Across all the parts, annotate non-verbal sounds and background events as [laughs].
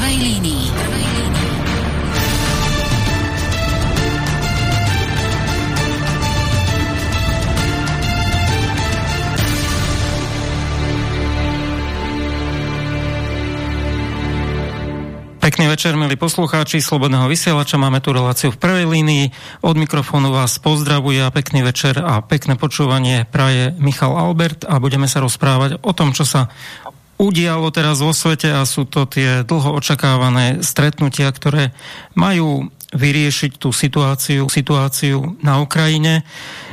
prvej línii. Pekný večer, milí poslucháči Slobodného vysielača. Máme tu reláciu v prvej línii. Od mikrofónu vás pozdravuje a pekný večer a pekné počúvanie praje Michal Albert a budeme sa rozprávať o tom, čo sa udialo teraz vo svete a sú to tie dlho očakávané stretnutia, ktoré majú vyriešiť tú situáciu, situáciu na Ukrajine.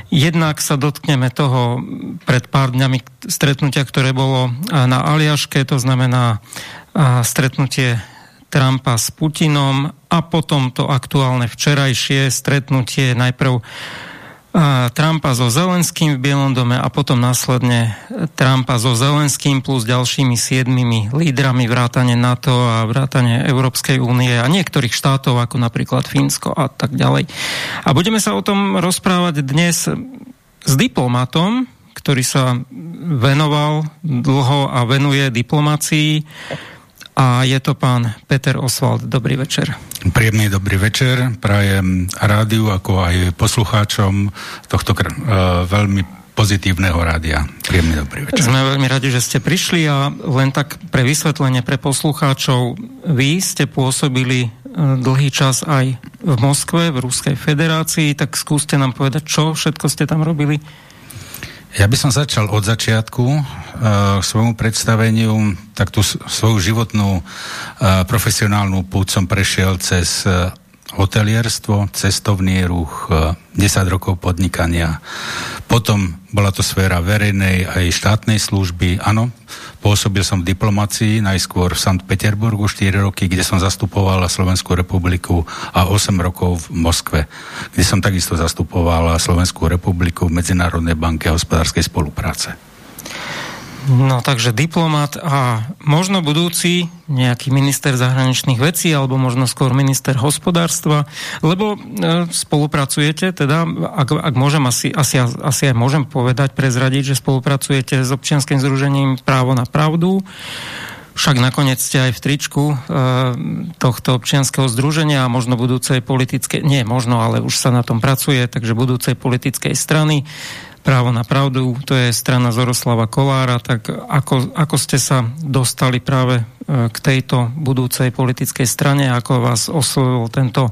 Jednak sa dotkneme toho pred pár dňami stretnutia, ktoré bolo na Aliaške, to znamená stretnutie Trumpa s Putinom a potom to aktuálne včerajšie stretnutie najprv Trumpa so Zelenským v Bielom dome a potom následne Trumpa so Zelenským plus ďalšími siedmimi lídrami vrátane NATO a vrátane Európskej únie a niektorých štátov ako napríklad Fínsko a tak ďalej. A budeme sa o tom rozprávať dnes s diplomatom, ktorý sa venoval dlho a venuje diplomácii a je to pán Peter Oswald. Dobrý večer. Príjemný dobrý večer. Prajem rádiu, ako aj poslucháčom tohto uh, veľmi pozitívneho rádia. Príjemný dobrý večer. Sme veľmi radi, že ste prišli a len tak pre vysvetlenie pre poslucháčov. Vy ste pôsobili e, dlhý čas aj v Moskve, v Ruskej federácii, tak skúste nám povedať, čo všetko ste tam robili. Ja by som začal od začiatku k svojmu predstaveniu, tak tú svoju životnú uh, profesionálnu púť som prešiel cez uh, hotelierstvo, cestovný ruch, 10 rokov podnikania. Potom bola to sféra verejnej aj štátnej služby. Áno, pôsobil som v diplomácii, najskôr v Sankt Peterburgu 4 roky, kde som zastupoval Slovenskú republiku a 8 rokov v Moskve, kde som takisto zastupoval Slovenskú republiku v Medzinárodnej banke hospodárskej spolupráce. No takže diplomat a možno budúci nejaký minister zahraničných vecí alebo možno skôr minister hospodárstva, lebo e, spolupracujete, teda ak, ak môžem asi, asi, asi aj môžem povedať, prezradiť, že spolupracujete s občianským združením Právo na pravdu, však nakoniec ste aj v tričku e, tohto občianského združenia a možno budúcej politickej, nie možno, ale už sa na tom pracuje, takže budúcej politickej strany právo na pravdu, to je strana Zoroslava Kolára, tak ako, ako ste sa dostali práve e, k tejto budúcej politickej strane, ako vás oslovil tento e,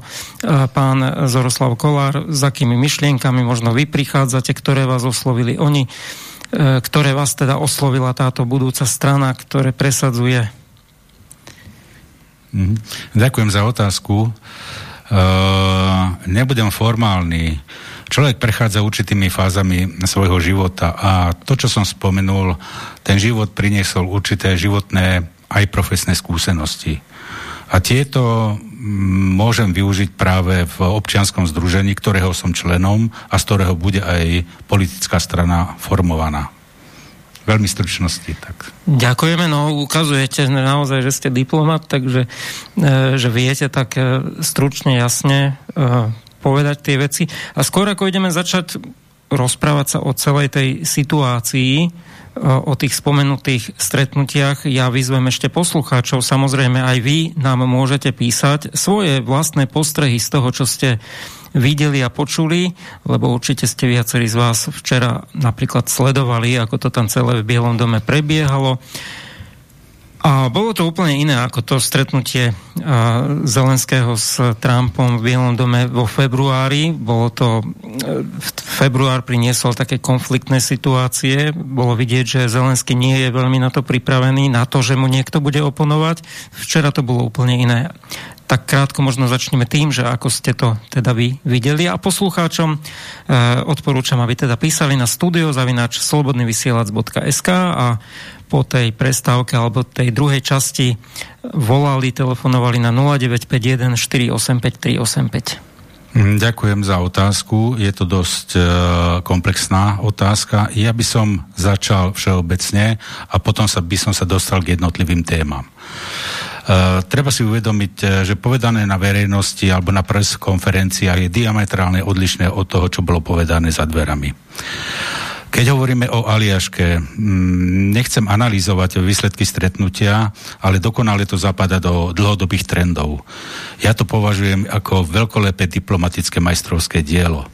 pán Zoroslav Kolár, s akými myšlienkami možno vy prichádzate, ktoré vás oslovili oni, e, ktoré vás teda oslovila táto budúca strana, ktoré presadzuje? Mhm. Ďakujem za otázku. Uh, nebudem formálny. Človek prechádza určitými fázami svojho života a to, čo som spomenul, ten život priniesol určité životné aj profesné skúsenosti. A tieto mm, môžem využiť práve v občianskom združení, ktorého som členom a z ktorého bude aj politická strana formovaná. Veľmi stručnosti. Tak. Ďakujeme, no ukazujete naozaj, že ste diplomat, takže e, že viete tak e, stručne, jasne e, povedať tie veci. A skôr ako ideme začať rozprávať sa o celej tej situácii, o tých spomenutých stretnutiach, ja vyzvem ešte poslucháčov, samozrejme aj vy nám môžete písať svoje vlastné postrehy z toho, čo ste videli a počuli, lebo určite ste viacerí z vás včera napríklad sledovali, ako to tam celé v Bielom dome prebiehalo. A bolo to úplne iné ako to stretnutie Zelenského s Trumpom v Bielom dome vo februári. Bolo to, február priniesol také konfliktné situácie. Bolo vidieť, že Zelenský nie je veľmi na to pripravený, na to, že mu niekto bude oponovať. Včera to bolo úplne iné tak krátko možno začneme tým, že ako ste to teda vy videli a poslucháčom e, odporúčam, aby teda písali na studiozavinač slobodnyvysielac.sk a po tej prestávke alebo tej druhej časti volali, telefonovali na 0951 485 385. Ďakujem za otázku. Je to dosť e, komplexná otázka. Ja by som začal všeobecne a potom sa, by som sa dostal k jednotlivým témam. Uh, treba si uvedomiť, e, že povedané na verejnosti alebo na preskonferenciách je diametrálne odlišné od toho, čo bolo povedané za dverami. Keď hovoríme o Aliaške, mm, nechcem analyzovať výsledky stretnutia, ale dokonale to zapada do dlhodobých trendov. Ja to považujem ako veľkolepé diplomatické majstrovské dielo.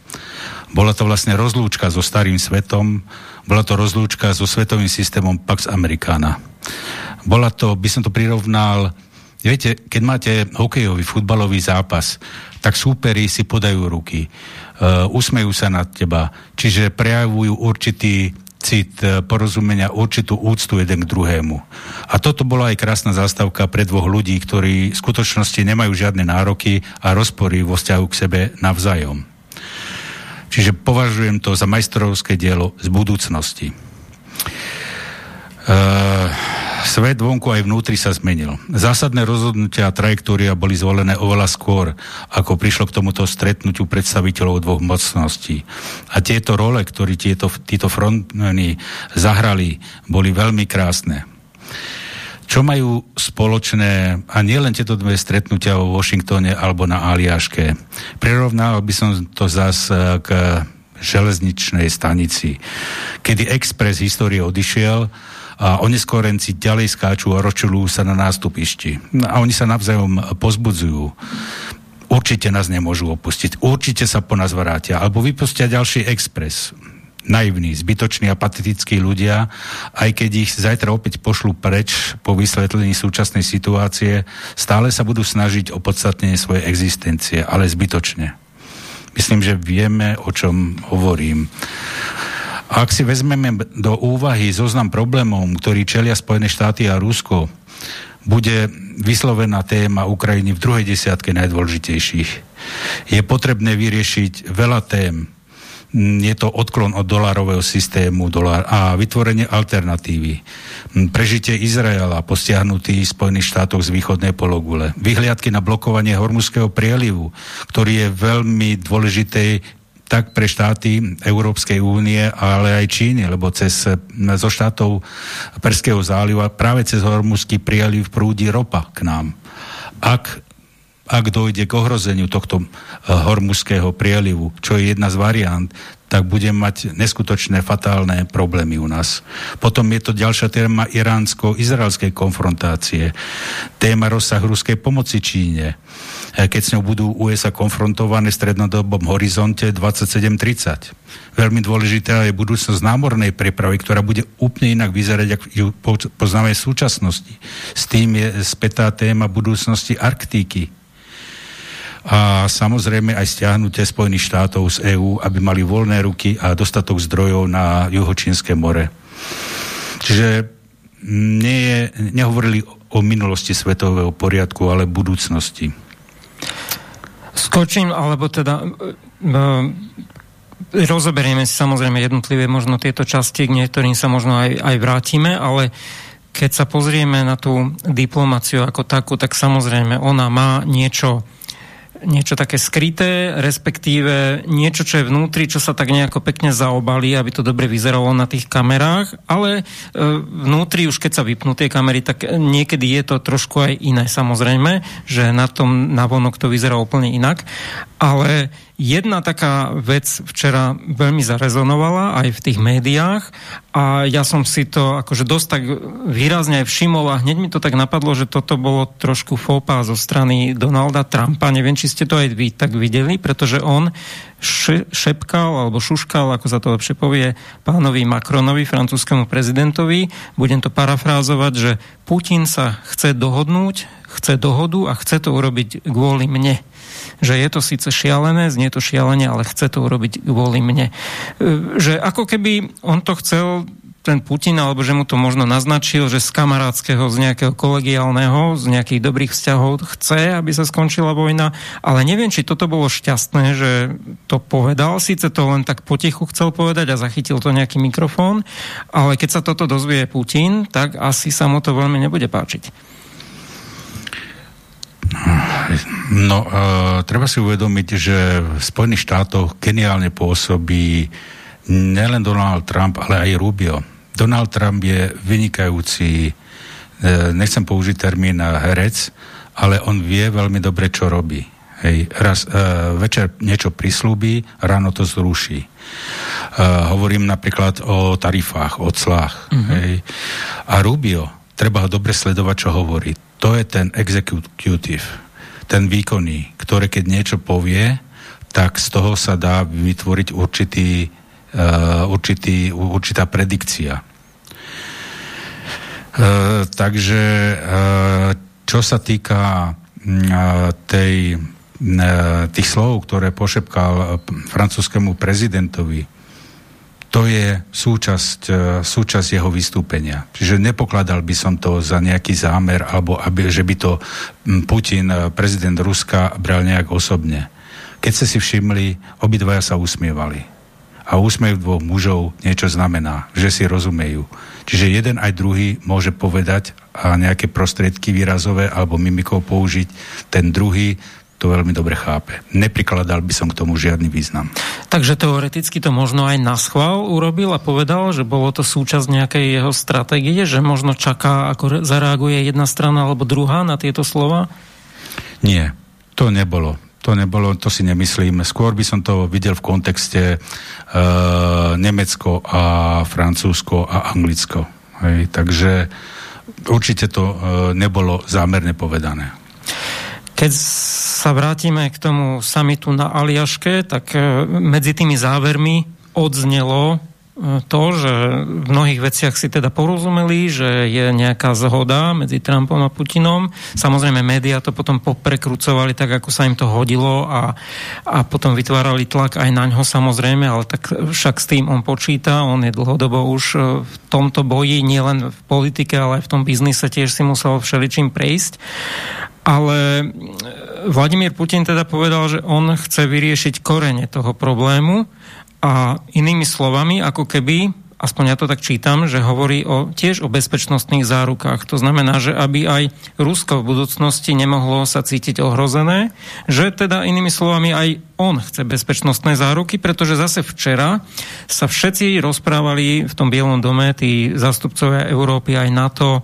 Bola to vlastne rozlúčka so starým svetom, bola to rozlúčka so svetovým systémom Pax Americana. Bola to, by som to prirovnal, viete, keď máte hokejový, futbalový zápas, tak súperi si podajú ruky, uh, usmejú sa nad teba, čiže prejavujú určitý cit, e, porozumenia, určitú úctu jeden k druhému. A toto bola aj krásna zástavka pre dvoch ľudí, ktorí v skutočnosti nemajú žiadne nároky a rozpory vo vzťahu k sebe navzájom. Čiže považujem to za majstrovské dielo z budúcnosti. Uh, svet vonku aj vnútri sa zmenil. Zásadné rozhodnutia a trajektória boli zvolené oveľa skôr, ako prišlo k tomuto stretnutiu predstaviteľov dvoch mocností. A tieto role, ktoré tieto, títo frontmeny zahrali, boli veľmi krásne. Čo majú spoločné, a nie len tieto dve stretnutia vo Washingtone alebo na Aliaške. Prirovnal by som to zas eh, k železničnej stanici, kedy Express histórie odišiel, a oneskorenci ďalej skáču a ročulujú sa na nástupišti. No a oni sa navzájom pozbudzujú. Určite nás nemôžu opustiť, určite sa po nás vrátia, alebo vypustia ďalší expres. Naivní, zbytoční a patetickí ľudia, aj keď ich zajtra opäť pošlu preč po vysvetlení súčasnej situácie, stále sa budú snažiť o podstatnenie svojej existencie, ale zbytočne. Myslím, že vieme, o čom hovorím. Ak si vezmeme do úvahy zoznam problémov, ktorý čelia Spojené štáty a Rusko, bude vyslovená téma Ukrajiny v druhej desiatke najdôležitejších. Je potrebné vyriešiť veľa tém. Je to odklon od dolárového systému dolár a vytvorenie alternatívy. Prežitie Izraela postiahnutý Spojených štátoch z východnej pologule. Vyhliadky na blokovanie hormuzského prielivu, ktorý je veľmi dôležitý tak pre štáty Európskej únie, ale aj Číny, lebo cez, zo štátov Perského záliva práve cez Hormuzský prieliv prúdi ropa k nám. Ak ak dojde k ohrozeniu tohto eh, hormuzského prielivu, čo je jedna z variant, tak budem mať neskutočné fatálne problémy u nás. Potom je to ďalšia téma iránsko-izraelskej konfrontácie, téma rozsah ruskej pomoci Číne, E, keď s ňou budú USA konfrontované v strednodobom horizonte 27-30. Veľmi dôležitá je budúcnosť námornej prepravy, ktorá bude úplne inak vyzerať, ako ju poznáme v súčasnosti. S tým je spätá téma budúcnosti Arktíky, a samozrejme aj stiahnutie Spojených štátov z EÚ, aby mali voľné ruky a dostatok zdrojov na Juhočínske more. Čiže nie je, nehovorili o minulosti svetového poriadku, ale budúcnosti. Skočím, alebo teda e, e, rozoberieme si samozrejme jednotlivé možno tieto časti, k niektorým sa možno aj, aj vrátime, ale keď sa pozrieme na tú diplomáciu ako takú, tak samozrejme ona má niečo niečo také skryté, respektíve niečo, čo je vnútri, čo sa tak nejako pekne zaobalí, aby to dobre vyzeralo na tých kamerách, ale e, vnútri už keď sa vypnú tie kamery, tak niekedy je to trošku aj iné samozrejme, že na tom navonok to vyzerá úplne inak, ale Jedna taká vec včera veľmi zarezonovala aj v tých médiách a ja som si to akože dosť tak výrazne aj všimol a hneď mi to tak napadlo, že toto bolo trošku fópa zo strany Donalda Trumpa. Neviem, či ste to aj vy tak videli, pretože on šepkal alebo šuškal, ako sa to lepšie povie, pánovi Macronovi, francúzskému prezidentovi. Budem to parafrázovať, že Putin sa chce dohodnúť, chce dohodu a chce to urobiť kvôli mne že je to síce šialené, znie to šialene, ale chce to urobiť kvôli mne. E, že ako keby on to chcel ten Putin, alebo že mu to možno naznačil, že z kamarátskeho, z nejakého kolegiálneho, z nejakých dobrých vzťahov chce, aby sa skončila vojna, ale neviem, či toto bolo šťastné, že to povedal, síce to len tak potichu chcel povedať a zachytil to nejaký mikrofón, ale keď sa toto dozvie Putin, tak asi sa mu to veľmi nebude páčiť. No, uh, treba si uvedomiť, že v Spojených štátoch geniálne pôsobí nielen Donald Trump, ale aj Rubio. Donald Trump je vynikajúci, uh, nechcem použiť termín herec, ale on vie veľmi dobre, čo robí. Hej, raz, uh, večer niečo prislúbi, ráno to zruší. hovorím napríklad o tarifách, o clách. Uh-huh. Hej. A Rubio, treba ho dobre sledovať, čo hovorí. To je ten executive, ten výkonný, ktorý keď niečo povie, tak z toho sa dá vytvoriť určitý, uh, určitý, určitá predikcia. Uh, takže uh, čo sa týka uh, tej, uh, tých slov, ktoré pošepkal francúzskému prezidentovi, to je súčasť, súčasť jeho vystúpenia. Čiže nepokladal by som to za nejaký zámer, alebo aby, že by to Putin, prezident Ruska, bral nejak osobne. Keď ste si všimli, obidvaja sa usmievali. A úsmev dvoch mužov niečo znamená, že si rozumejú. Čiže jeden aj druhý môže povedať a nejaké prostriedky výrazové alebo mimikou použiť, ten druhý to veľmi dobre chápe. Neprikladal by som k tomu žiadny význam. Takže teoreticky to možno aj na schvál urobil a povedal, že bolo to súčasť nejakej jeho stratégie, že možno čaká, ako zareaguje jedna strana alebo druhá na tieto slova? Nie, to nebolo to nebolo, to si nemyslím. Skôr by som to videl v kontexte uh, Nemecko a Francúzsko a Anglicko. Hej, takže určite to uh, nebolo zámerne povedané. Keď sa vrátime k tomu samitu na Aliaške, tak uh, medzi tými závermi odznelo to, že v mnohých veciach si teda porozumeli, že je nejaká zhoda medzi Trumpom a Putinom. Samozrejme, médiá to potom poprekrucovali tak, ako sa im to hodilo a, a potom vytvárali tlak aj na ňo samozrejme, ale tak však s tým on počíta, on je dlhodobo už e, v tomto boji, nielen v politike, ale aj v tom biznise tiež si musel všeličím prejsť. Ale e, Vladimír Putin teda povedal, že on chce vyriešiť korene toho problému, a inými slovami, ako keby, aspoň ja to tak čítam, že hovorí o, tiež o bezpečnostných zárukách. To znamená, že aby aj Rusko v budúcnosti nemohlo sa cítiť ohrozené, že teda inými slovami aj on chce bezpečnostné záruky, pretože zase včera sa všetci rozprávali v tom Bielom dome, tí zastupcovia Európy aj NATO,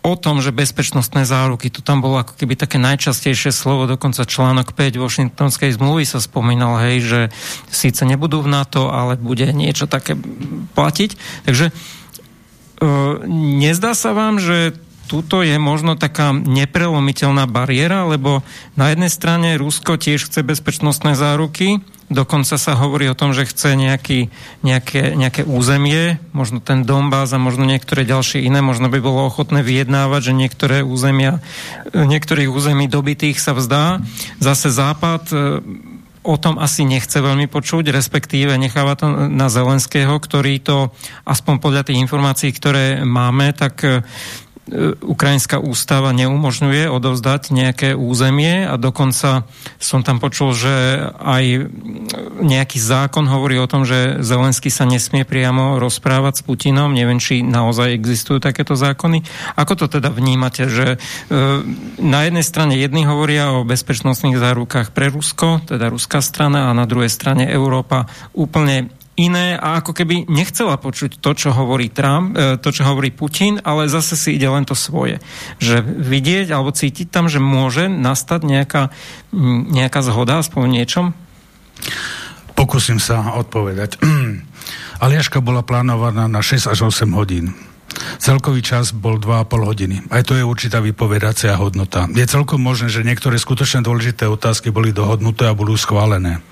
o tom, že bezpečnostné záruky, to tam bolo ako keby také najčastejšie slovo, dokonca článok 5 Washingtonskej zmluvy sa spomínal, hej, že síce nebudú v NATO, ale bude niečo také platiť. Takže nezdá sa vám, že tuto je možno taká neprelomiteľná bariéra, lebo na jednej strane Rusko tiež chce bezpečnostné záruky, Dokonca sa hovorí o tom, že chce nejaký, nejaké, nejaké územie, možno ten Donbass a možno niektoré ďalšie iné, možno by bolo ochotné vyjednávať, že niektoré územia, niektorých území dobitých sa vzdá. Zase Západ e, o tom asi nechce veľmi počuť, respektíve necháva to na Zelenského, ktorý to, aspoň podľa tých informácií, ktoré máme, tak e, ukrajinská ústava neumožňuje odovzdať nejaké územie a dokonca som tam počul, že aj nejaký zákon hovorí o tom, že Zelensky sa nesmie priamo rozprávať s Putinom. Neviem, či naozaj existujú takéto zákony. Ako to teda vnímate, že e, na jednej strane jedni hovoria o bezpečnostných zárukách pre Rusko, teda ruská strana, a na druhej strane Európa úplne iné a ako keby nechcela počuť to, čo hovorí Trump, e, to, čo hovorí Putin, ale zase si ide len to svoje. Že vidieť alebo cítiť tam, že môže nastať nejaká, nejaká zhoda aspoň v niečom? Pokúsim sa odpovedať. [clears throat] Aliaška bola plánovaná na 6 až 8 hodín. Celkový čas bol 2,5 hodiny. Aj to je určitá vypovedacia hodnota. Je celkom možné, že niektoré skutočne dôležité otázky boli dohodnuté a budú schválené.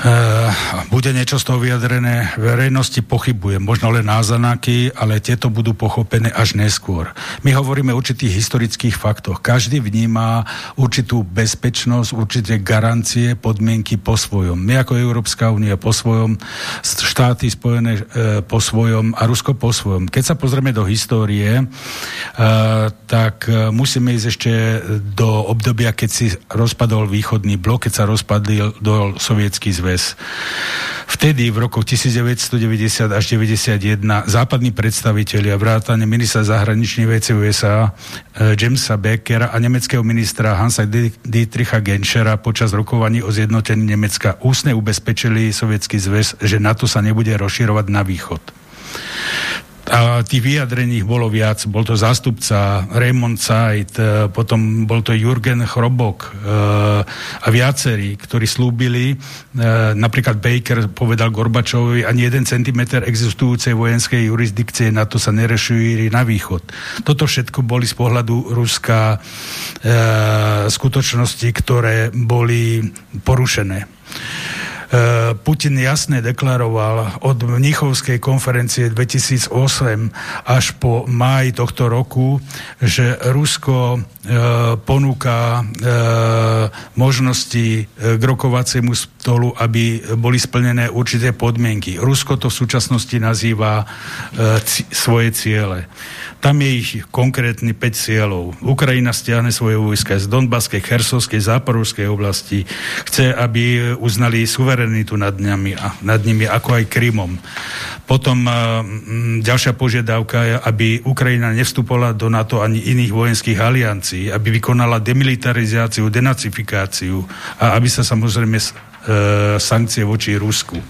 Uh, bude niečo z toho vyjadrené verejnosti, pochybujem. Možno len náznaky, ale tieto budú pochopené až neskôr. My hovoríme o určitých historických faktoch. Každý vníma určitú bezpečnosť, určité garancie, podmienky po svojom. My ako Európska únia po svojom, štáty spojené uh, po svojom a Rusko po svojom. Keď sa pozrieme do histórie, uh, tak musíme ísť ešte do obdobia, keď si rozpadol východný blok, keď sa rozpadl do sovietský zväz zväz. Vtedy v roku 1990 až 1991 západní predstavitelia vrátane ministra zahraničných vecí USA e, Jamesa Beckera a nemeckého ministra Hansa Dietricha Genschera počas rokovaní o zjednotení Nemecka úsne ubezpečili Sovietský zväz, že NATO sa nebude rozširovať na východ. A tých vyjadrení bolo viac. Bol to zástupca Raymond Zeit, e, potom bol to Jurgen Chrobok e, a viacerí, ktorí slúbili, e, napríklad Baker povedal Gorbačovi, ani jeden centimeter existujúcej vojenskej jurisdikcie na to sa nerešuje na východ. Toto všetko boli z pohľadu Ruska skutočnosti, ktoré boli porušené. Eh, Putin jasne deklaroval od Mnichovskej konferencie 2008 až po máj tohto roku, že Rusko eh, ponúka eh, možnosti k rokovaciemu stolu, aby boli splnené určité podmienky. Rusko to v súčasnosti nazýva svoje ciele. Tam je ich konkrétny 5 cieľov. Ukrajina stiahne svoje vojska z Donbaskej, Chersovskej, Záporovskej oblasti. Chce, aby uznali suverenitu nad, nimi, nad nimi, ako aj Krymom. Potom uh, ďalšia požiadavka je, aby Ukrajina nevstupovala do NATO ani iných vojenských aliancií, aby vykonala demilitarizáciu, denacifikáciu a aby sa samozrejme uh, sankcie voči Rusku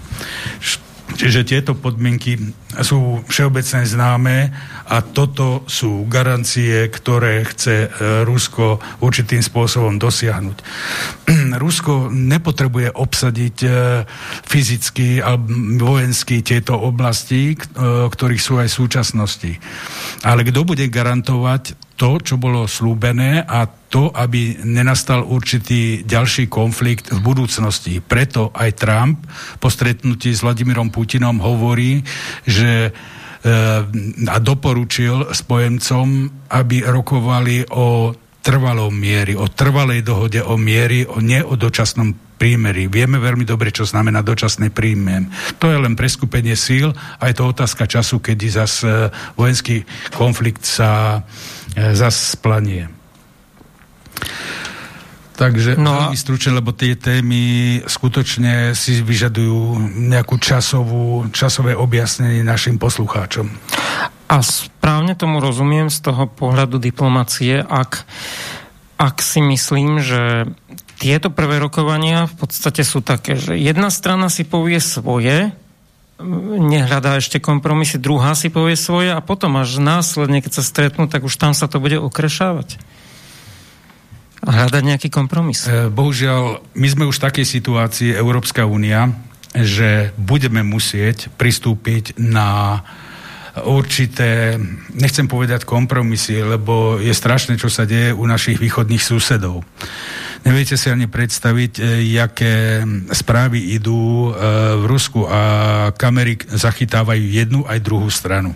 Čiže tieto podmienky sú všeobecne známe a toto sú garancie, ktoré chce e, Rusko určitým spôsobom dosiahnuť. [clears throat] Rusko nepotrebuje obsadiť e, fyzicky alebo vojensky tieto oblasti, e, ktorých sú aj v súčasnosti. Ale kto bude garantovať to, čo bolo slúbené a to, aby nenastal určitý ďalší konflikt v budúcnosti. Preto aj Trump po stretnutí s Vladimírom Putinom hovorí, že e, a doporučil spojencom, aby rokovali o trvalom miery, o trvalej dohode o miery, o, nie o dočasnom prímeri. Vieme veľmi dobre, čo znamená dočasné príjem. To je len preskupenie síl a je to otázka času, kedy zas e, vojenský konflikt sa e, zas splanie. Takže no veľmi stručne, lebo tie témy skutočne si vyžadujú nejakú časovú, časové objasnenie našim poslucháčom. A správne tomu rozumiem z toho pohľadu diplomacie, ak, ak si myslím, že tieto prvé rokovania v podstate sú také, že jedna strana si povie svoje, nehľadá ešte kompromisy, druhá si povie svoje a potom až následne, keď sa stretnú, tak už tam sa to bude okrešávať a hľadať nejaký kompromis. E, bohužiaľ, my sme už v takej situácii, Európska únia, že budeme musieť pristúpiť na určité, nechcem povedať kompromisy, lebo je strašné, čo sa deje u našich východných susedov. Neviete si ani predstaviť, e, jaké správy idú e, v Rusku a kamery zachytávajú jednu aj druhú stranu.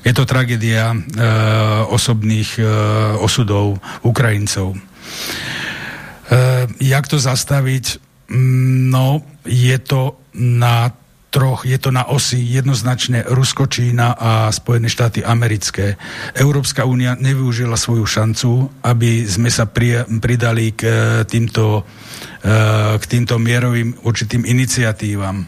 Je to tragédia osobných osudov Ukrajincov. Uh, jak to zastaviť? No, je to na troch, je to na osi jednoznačne Rusko, Čína a Spojené štáty americké. Európska únia nevyužila svoju šancu, aby sme sa pri, pridali k týmto, uh, k týmto mierovým určitým iniciatívam.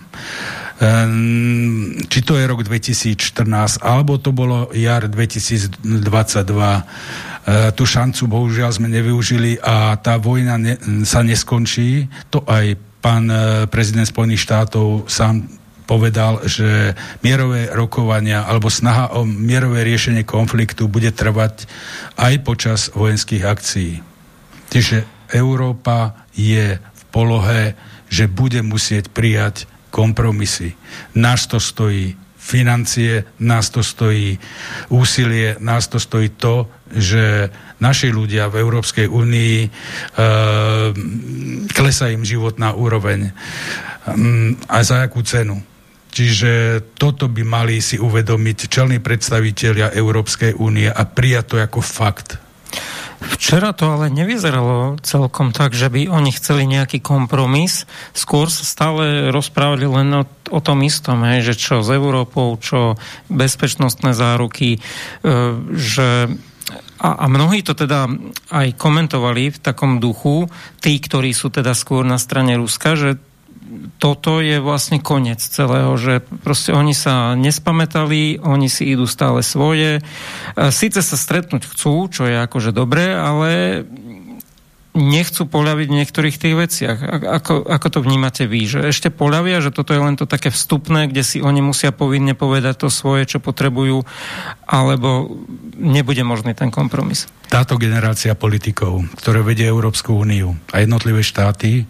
Či to je rok 2014, alebo to bolo jar 2022 E, tú šancu bohužiaľ sme nevyužili a tá vojna ne, sa neskončí. To aj pán e, prezident Spojených štátov sám povedal, že mierové rokovania alebo snaha o mierové riešenie konfliktu bude trvať aj počas vojenských akcií. Čiže Európa je v polohe, že bude musieť prijať kompromisy. Nás to stojí financie, nás to stojí úsilie, nás to stojí to, že naši ľudia v Európskej únii e, klesá im životná úroveň. E, a za akú cenu? Čiže toto by mali si uvedomiť čelní predstavitelia Európskej únie a prijať to ako fakt. Včera to ale nevyzeralo celkom tak, že by oni chceli nejaký kompromis. Skôr sa stále rozprávali len o, o tom istom, hej, že čo s Európou, čo bezpečnostné záruky, e, že a, a mnohí to teda aj komentovali v takom duchu, tí, ktorí sú teda skôr na strane Ruska, že toto je vlastne koniec celého, že proste oni sa nespamätali, oni si idú stále svoje. Sice sa stretnúť chcú, čo je akože dobré, ale nechcú poľaviť v niektorých tých veciach. Ako, ako to vnímate vy? Že ešte poľavia, že toto je len to také vstupné, kde si oni musia povinne povedať to svoje, čo potrebujú, alebo nebude možný ten kompromis? Táto generácia politikov, ktoré vedie Európsku úniu a jednotlivé štáty, e,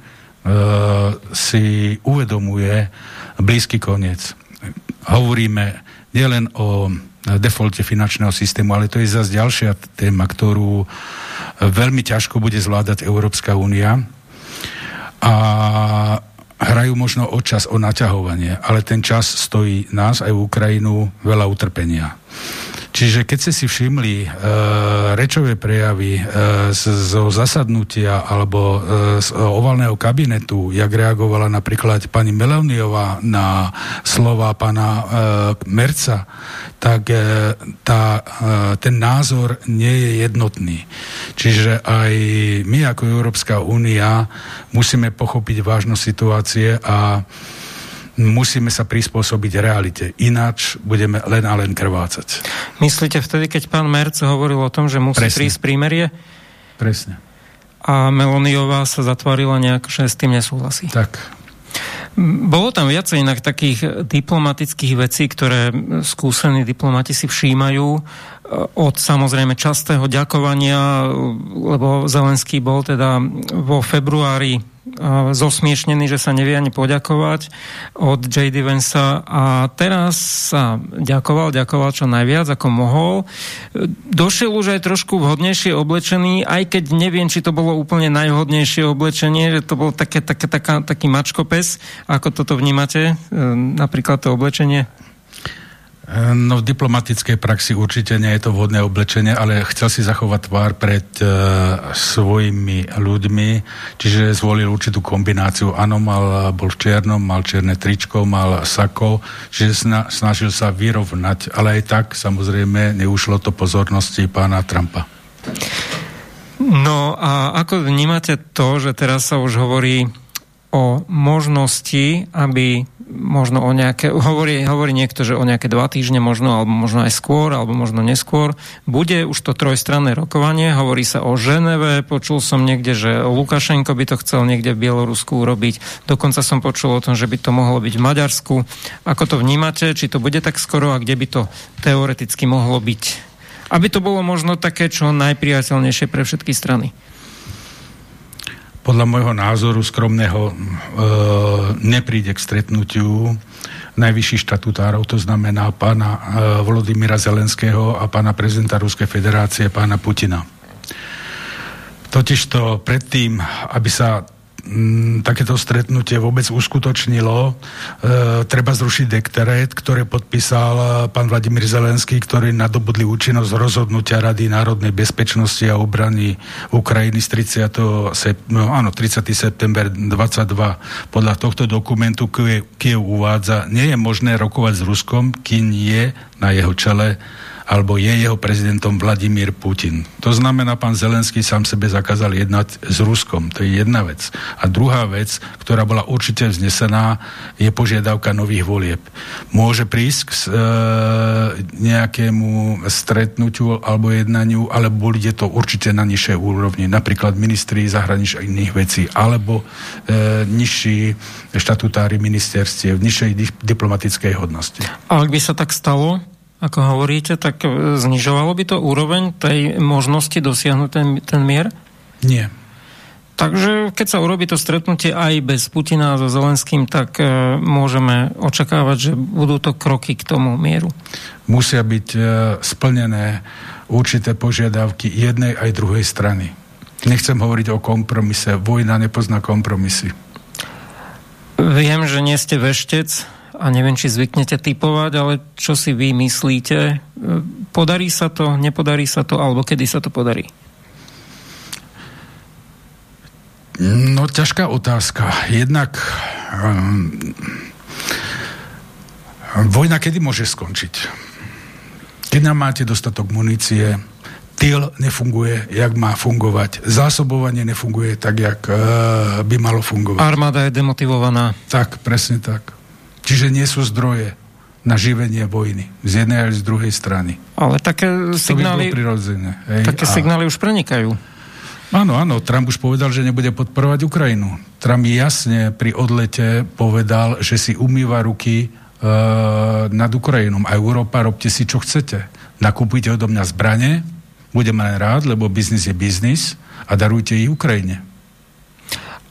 si uvedomuje blízky koniec. Hovoríme nielen o defalte finančného systému, ale to je zase ďalšia téma, ktorú veľmi ťažko bude zvládať Európska únia a hrajú možno o čas, o naťahovanie, ale ten čas stojí nás aj Ukrajinu veľa utrpenia. Čiže keď ste si všimli e, rečové prejavy e, zo zasadnutia alebo e, z ovalného kabinetu, jak reagovala napríklad pani Meloniová na slova pána e, Merca, tak e, tá, e, ten názor nie je jednotný. Čiže aj my ako Európska únia musíme pochopiť vážnosť situácie a musíme sa prispôsobiť realite. Ináč budeme len a len krvácať. Myslíte vtedy, keď pán Merc hovoril o tom, že musí Presne. prísť prímerie? Presne. A Meloniová sa zatvorila nejak, že s tým nesúhlasí. Tak. Bolo tam viacej inak takých diplomatických vecí, ktoré skúsení diplomati si všímajú e, od samozrejme častého ďakovania, lebo Zelenský bol teda vo februári zosmiešnený, že sa nevie ani poďakovať od J.D. Vansa a teraz sa ďakoval, ďakoval čo najviac, ako mohol. Došiel už aj trošku vhodnejšie oblečený, aj keď neviem, či to bolo úplne najvhodnejšie oblečenie, že to bol také, také, taká, taký mačkopes. Ako toto vnímate, e, napríklad to oblečenie? No v diplomatickej praxi určite nie je to vhodné oblečenie, ale chcel si zachovať tvár pred uh, svojimi ľuďmi, čiže zvolil určitú kombináciu. Áno, mal, bol v čiernom, mal čierne tričko, mal sako, čiže sna, snažil sa vyrovnať, ale aj tak samozrejme neušlo to pozornosti pána Trumpa. No a ako vnímate to, že teraz sa už hovorí o možnosti, aby možno o nejaké, [laughs] hovorí, hovorí niekto, že o nejaké dva týždne možno, alebo možno aj skôr, alebo možno neskôr. Bude už to trojstranné rokovanie, hovorí sa o Ženeve, počul som niekde, že Lukašenko by to chcel niekde v Bielorusku urobiť, dokonca som počul o tom, že by to mohlo byť v Maďarsku. Ako to vnímate, či to bude tak skoro a kde by to teoreticky mohlo byť? Aby to bolo možno také čo najpriateľnejšie pre všetky strany podľa môjho názoru skromného e, nepríde k stretnutiu najvyšších štatutárov, to znamená pána e, Volodymyra Zelenského a pána prezidenta Ruskej federácie, pána Putina. Totižto predtým, aby sa takéto stretnutie vôbec uskutočnilo. E, treba zrušiť dekret, ktoré podpísal e, pán Vladimír Zelenský, ktorý nadobudli účinnosť rozhodnutia Rady národnej bezpečnosti a obrany Ukrajiny z 30. Sep- no, áno, 30. september 22. Podľa tohto dokumentu Kiev uvádza, nie je možné rokovať s Ruskom, kým je na jeho čele alebo je jeho prezidentom Vladimír Putin. To znamená, pán Zelenský sám sebe zakázal jednať s Ruskom. To je jedna vec. A druhá vec, ktorá bola určite vznesená, je požiadavka nových volieb. Môže prísť k e, nejakému stretnutiu alebo jednaniu, ale bude to určite na nižšej úrovni. Napríklad ministri zahraničných vecí alebo e, nižší štatutári ministerstiev, nižšej diplomatickej hodnosti. A ak by sa tak stalo, ako hovoríte, tak e, znižovalo by to úroveň tej možnosti dosiahnuť ten, ten mier? Nie. Takže keď sa urobí to stretnutie aj bez Putina so Zelenským, tak e, môžeme očakávať, že budú to kroky k tomu mieru. Musia byť e, splnené určité požiadavky jednej aj druhej strany. Nechcem hovoriť o kompromise. Vojna nepozná kompromisy. Viem, že nie ste veštec, a neviem, či zvyknete typovať, ale čo si vy myslíte? Podarí sa to, nepodarí sa to, alebo kedy sa to podarí? No, ťažká otázka. Jednak um, vojna kedy môže skončiť? Keď nám máte dostatok munície, tyl nefunguje, jak má fungovať, zásobovanie nefunguje tak, jak uh, by malo fungovať. Armáda je demotivovaná. Tak, presne tak. Čiže nie sú zdroje na živenie vojny. Z jednej aj z druhej strany. Ale také signály, by prirodzené. Hej? také a... signály už prenikajú. Áno, áno, Trump už povedal, že nebude podporovať Ukrajinu. Trump jasne pri odlete povedal, že si umýva ruky e, nad Ukrajinou. A Európa, robte si, čo chcete. Nakúpujte odo mňa zbranie, budem len rád, lebo biznis je biznis a darujte ich Ukrajine.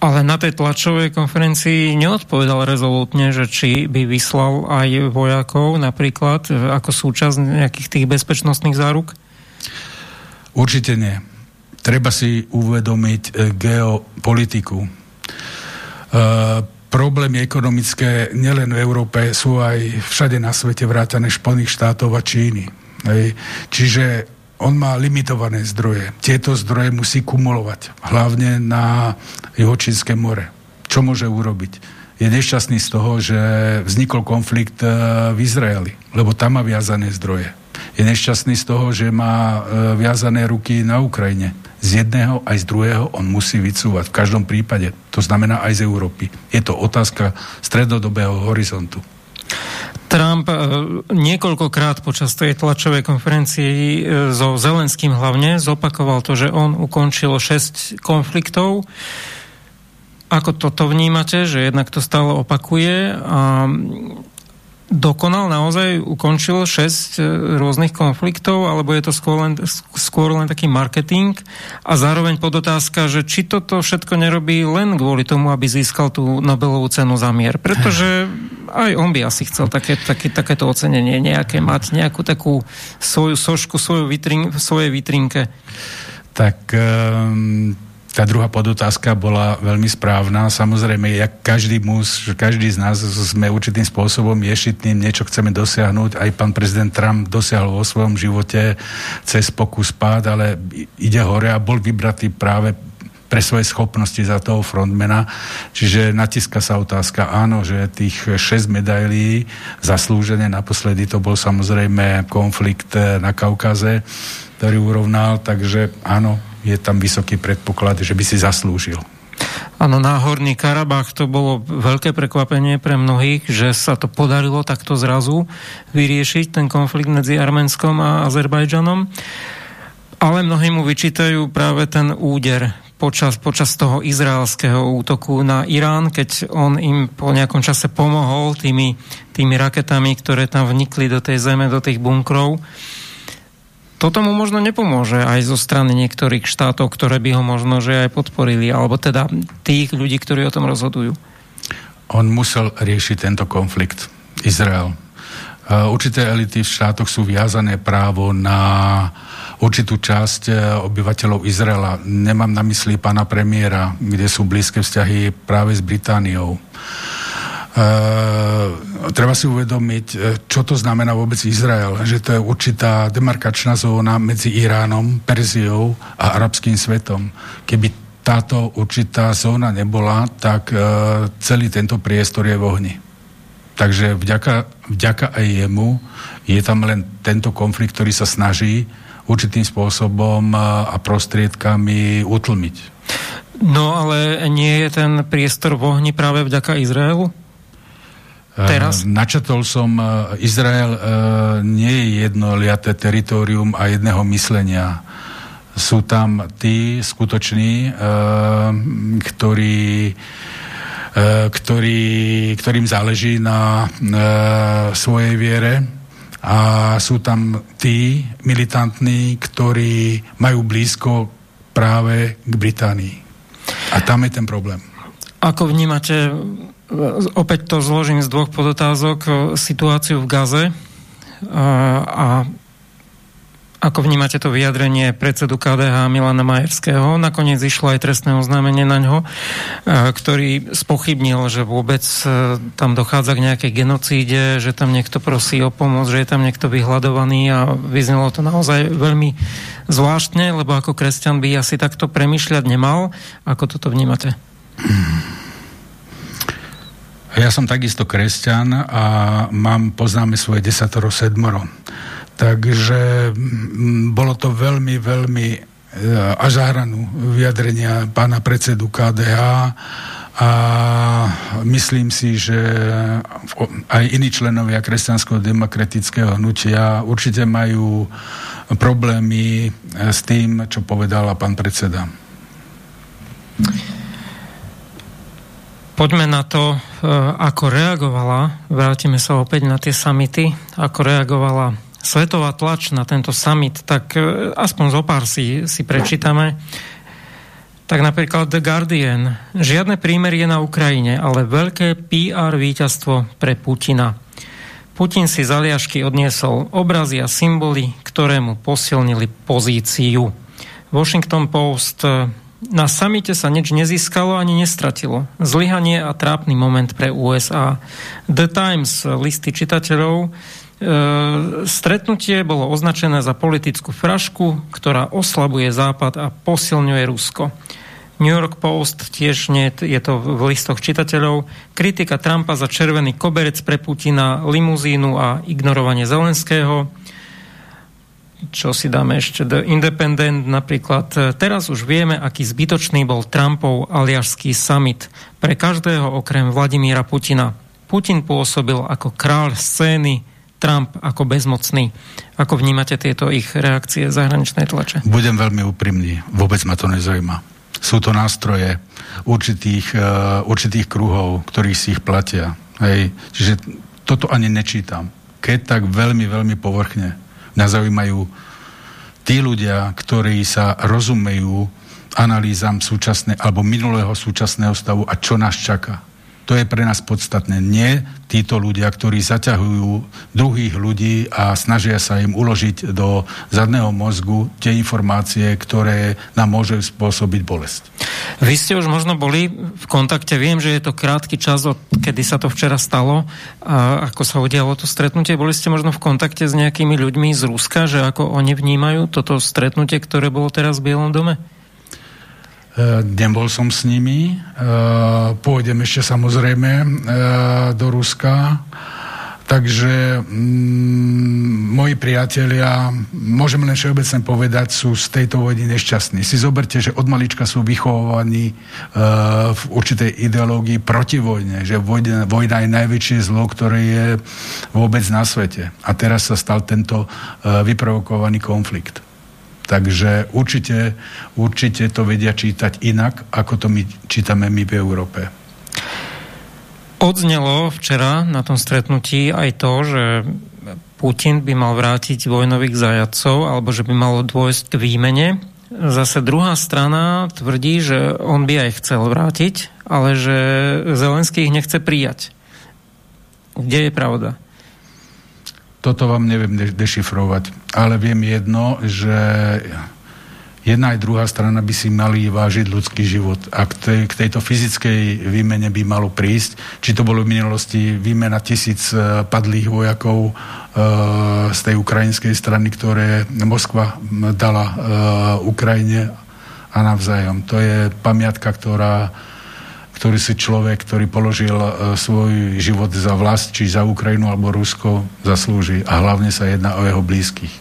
Ale na tej tlačovej konferencii neodpovedal rezolútne, že či by vyslal aj vojakov napríklad ako súčasť nejakých tých bezpečnostných záruk? Určite nie treba si uvedomiť e, geopolitiku. E, problémy ekonomické nielen v Európe sú aj všade na svete vrátane Spojených štátov a Číny. Hej. Čiže on má limitované zdroje. Tieto zdroje musí kumulovať, hlavne na Čínske more. Čo môže urobiť? Je nešťastný z toho, že vznikol konflikt e, v Izraeli, lebo tam má viazané zdroje. Je nešťastný z toho, že má viazané ruky na Ukrajine z jedného aj z druhého on musí vycúvať. V každom prípade. To znamená aj z Európy. Je to otázka stredodobého horizontu. Trump e, niekoľkokrát počas tej tlačovej konferencii e, so Zelenským hlavne zopakoval to, že on ukončil 6 konfliktov. Ako toto vnímate, že jednak to stále opakuje a dokonal naozaj ukončil 6 e, rôznych konfliktov, alebo je to skôr len, skôr len taký marketing a zároveň podotázka, že či toto všetko nerobí len kvôli tomu, aby získal tú Nobelovú cenu za mier. Pretože aj on by asi chcel také, také, takéto ocenenie nejaké mať, nejakú takú svoju sošku, svoju vitrin, v vitrinke. Tak um tá druhá podotázka bola veľmi správna. Samozrejme, jak každý mus, každý z nás sme určitým spôsobom ješitným, niečo chceme dosiahnuť. Aj pán prezident Trump dosiahol vo svojom živote cez pokus pád, ale ide hore a bol vybratý práve pre svoje schopnosti za toho frontmana. Čiže natiska sa otázka, áno, že tých 6 medailí zaslúžené, naposledy to bol samozrejme konflikt na Kaukaze, ktorý urovnal, takže áno, je tam vysoký predpoklad, že by si zaslúžil. Áno, na Horný Karabach to bolo veľké prekvapenie pre mnohých, že sa to podarilo takto zrazu vyriešiť, ten konflikt medzi Arménskom a Azerbajdžanom. Ale mnohí mu vyčítajú práve ten úder počas, počas toho izraelského útoku na Irán, keď on im po nejakom čase pomohol tými, tými raketami, ktoré tam vnikli do tej zeme, do tých bunkrov toto mu možno nepomôže aj zo strany niektorých štátov, ktoré by ho možno že aj podporili, alebo teda tých ľudí, ktorí o tom rozhodujú. On musel riešiť tento konflikt. Izrael. Určité elity v štátoch sú viazané právo na určitú časť e, obyvateľov Izraela. Nemám na mysli pána premiéra, kde sú blízke vzťahy práve s Britániou. Uh, treba si uvedomiť, e, čo to znamená vôbec Izrael. Že to je určitá demarkačná zóna medzi Iránom, Perziou a arabským svetom. Keby táto určitá zóna nebola, tak uh, celý tento priestor je v ohni. Takže vďaka, vďaka aj jemu je tam len tento konflikt, ktorý sa snaží určitým spôsobom a prostriedkami utlmiť. No ale nie je ten priestor v ohni práve vďaka Izraelu? Teraz? Načetol som, Izrael nie je jedno liaté teritorium a jedného myslenia. Sú tam tí skutoční, ktorí ktorý, ktorým záleží na svojej viere a sú tam tí militantní, ktorí majú blízko práve k Británii. A tam je ten problém. Ako vnímate opäť to zložím z dvoch podotázok, situáciu v Gaze a, a ako vnímate to vyjadrenie predsedu KDH Milana Majerského? Nakoniec išlo aj trestné oznámenie na ňo, ktorý spochybnil, že vôbec e, tam dochádza k nejakej genocíde, že tam niekto prosí o pomoc, že je tam niekto vyhľadovaný a vyznelo to naozaj veľmi zvláštne, lebo ako kresťan by asi takto premyšľať nemal. Ako toto vnímate? Hmm. Ja som takisto kresťan a mám, poznáme svoje desatoro sedmoro. Takže m, bolo to veľmi, veľmi e, až zahranu vyjadrenia pána predsedu KDH a myslím si, že aj iní členovia kresťanského demokratického hnutia určite majú problémy e, s tým, čo povedala pán predseda. Poďme na to, e, ako reagovala, vrátime sa opäť na tie samity, ako reagovala svetová tlač na tento summit, tak e, aspoň zo pár si, si prečítame. Tak napríklad The Guardian. Žiadne prímerie na Ukrajine, ale veľké PR víťazstvo pre Putina. Putin si zaliašky odniesol obrazy a symboly, ktoré mu posilnili pozíciu. Washington Post na samite sa nič nezískalo ani nestratilo. Zlyhanie a trápny moment pre USA. The Times, listy čitateľov, e, stretnutie bolo označené za politickú frašku, ktorá oslabuje Západ a posilňuje Rusko. New York Post tiež nie, je to v listoch čitateľov. Kritika Trumpa za červený koberec pre Putina, limuzínu a ignorovanie Zelenského čo si dáme ešte, The Independent napríklad. Teraz už vieme, aký zbytočný bol Trumpov aliašský summit pre každého okrem Vladimíra Putina. Putin pôsobil ako kráľ scény, Trump ako bezmocný. Ako vnímate tieto ich reakcie zahraničnej tlače? Budem veľmi úprimný. Vôbec ma to nezaujíma. Sú to nástroje určitých, uh, určitých kruhov, ktorí si ich platia. Hej. Čiže toto ani nečítam. Keď tak veľmi, veľmi povrchne Mňa zaujímajú tí ľudia, ktorí sa rozumejú analýzam súčasné alebo minulého súčasného stavu a čo nás čaká. To je pre nás podstatné. Nie títo ľudia, ktorí zaťahujú druhých ľudí a snažia sa im uložiť do zadného mozgu tie informácie, ktoré nám môžu spôsobiť bolesť. Vy ste už možno boli v kontakte, viem, že je to krátky čas, od kedy sa to včera stalo, a ako sa udialo to stretnutie, boli ste možno v kontakte s nejakými ľuďmi z Ruska, že ako oni vnímajú toto stretnutie, ktoré bolo teraz v Bielom dome? E, nebol som s nimi. E, pôjdem ešte samozrejme e, do Ruska. Takže mm, moji priatelia, môžem len všeobecne povedať, sú z tejto vojny nešťastní. Si zoberte, že od malička sú vychovávaní uh, v určitej ideológii proti vojne, že vojna, vojna je najväčšie zlo, ktoré je vôbec na svete. A teraz sa stal tento uh, vyprovokovaný konflikt. Takže určite, určite to vedia čítať inak, ako to my čítame my v Európe. Odznelo včera na tom stretnutí aj to, že Putin by mal vrátiť vojnových zajacov, alebo že by malo dôjsť k výmene. Zase druhá strana tvrdí, že on by aj chcel vrátiť, ale že Zelenský ich nechce prijať. Kde je pravda? Toto vám neviem dešifrovať, ale viem jedno, že jedna aj druhá strana by si mali vážiť ľudský život. A k, tej, k tejto fyzickej výmene by malo prísť, či to bolo v minulosti výmena tisíc uh, padlých vojakov uh, z tej ukrajinskej strany, ktoré Moskva dala uh, Ukrajine a navzájom. To je pamiatka, ktorá ktorý si človek, ktorý položil uh, svoj život za vlast, či za Ukrajinu alebo Rusko, zaslúži. A hlavne sa jedná o jeho blízkych.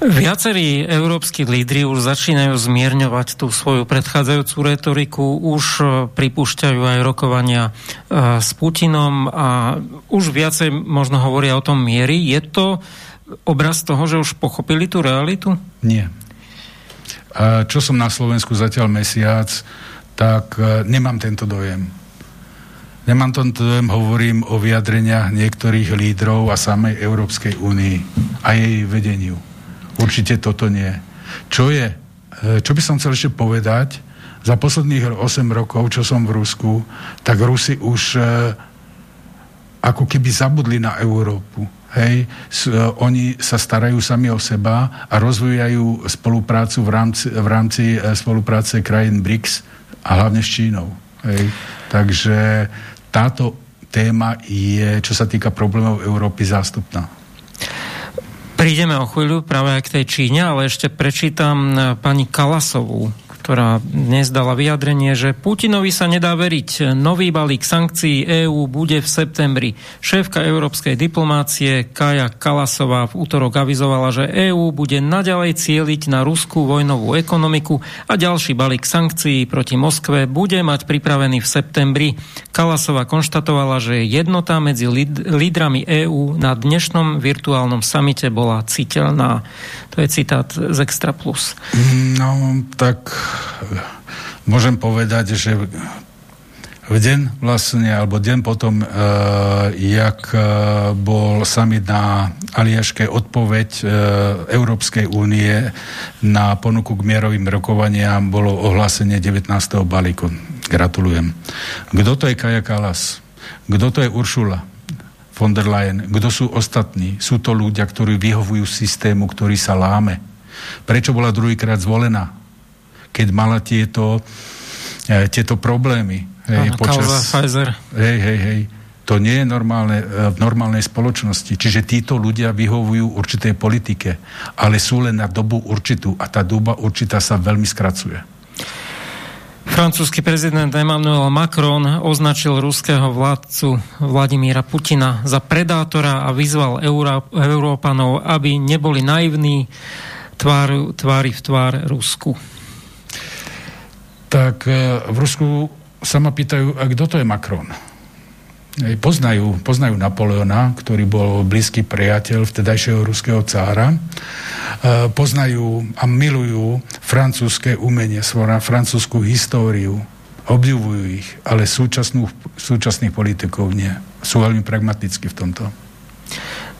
Viacerí európsky lídry už začínajú zmierňovať tú svoju predchádzajúcu retoriku, už e, pripúšťajú aj rokovania uh, s Putinom a už viacej možno hovoria o tom miery. Je to obraz toho, že už pochopili tú realitu? Nie. A čo som na Slovensku zatiaľ mesiac, tak e, nemám tento dojem. Nemám tento dojem, hovorím o vyjadreniach niektorých lídrov a samej Európskej únii a jej vedeniu. Určite toto nie. Čo je, e, čo by som chcel ešte povedať, za posledných 8 rokov, čo som v Rusku, tak Rusi už e, ako keby zabudli na Európu. Hej, oni sa starajú sami o seba a rozvíjajú spoluprácu v rámci, v rámci spolupráce krajín BRICS a hlavne s Čínou. Hej. Takže táto téma je, čo sa týka problémov Európy, zástupná. Prídeme o chvíľu práve aj k tej Číne, ale ešte prečítam eh, pani Kalasovú, ktorá dnes dala vyjadrenie, že Putinovi sa nedá veriť. Nový balík sankcií EÚ bude v septembri. Šéfka európskej diplomácie Kaja Kalasová v útorok avizovala, že EÚ bude naďalej cieliť na ruskú vojnovú ekonomiku a ďalší balík sankcií proti Moskve bude mať pripravený v septembri. Kalasová konštatovala, že jednota medzi lídrami EÚ na dnešnom virtuálnom samite bola citeľná. To je citát z Extra Plus. No, tak môžem povedať, že v deň vlastne, alebo deň potom, uh, jak uh, bol summit na Aliaške odpoveď uh, Európskej únie na ponuku k mierovým rokovaniam, bolo ohlásenie 19. balíku. Gratulujem. Kto to je Kaja Kalas? Kto to je Uršula von der Leyen? Kto sú ostatní? Sú to ľudia, ktorí vyhovujú systému, ktorý sa láme. Prečo bola druhýkrát zvolená? Keď mala tieto, uh, tieto problémy Hej, počas... Pfizer. Hej, hej, hej. To nie je normálne e, v normálnej spoločnosti. Čiže títo ľudia vyhovujú určitej politike, ale sú len na dobu určitú a tá doba určitá sa veľmi skracuje. Francúzsky prezident Emmanuel Macron označil ruského vládcu Vladimíra Putina za predátora a vyzval Európanov, aby neboli naivní tvár, tvári v tvár Rusku. Tak e, v Rusku sa ma pýtajú, a kto to je Macron? Poznajú, poznajú Napoleona, ktorý bol blízky priateľ vtedajšieho ruského cára. E, poznajú a milujú francúzske umenie, francúzskú históriu. Obdivujú ich, ale súčasnú, súčasných politikov nie. Sú veľmi pragmatickí v tomto.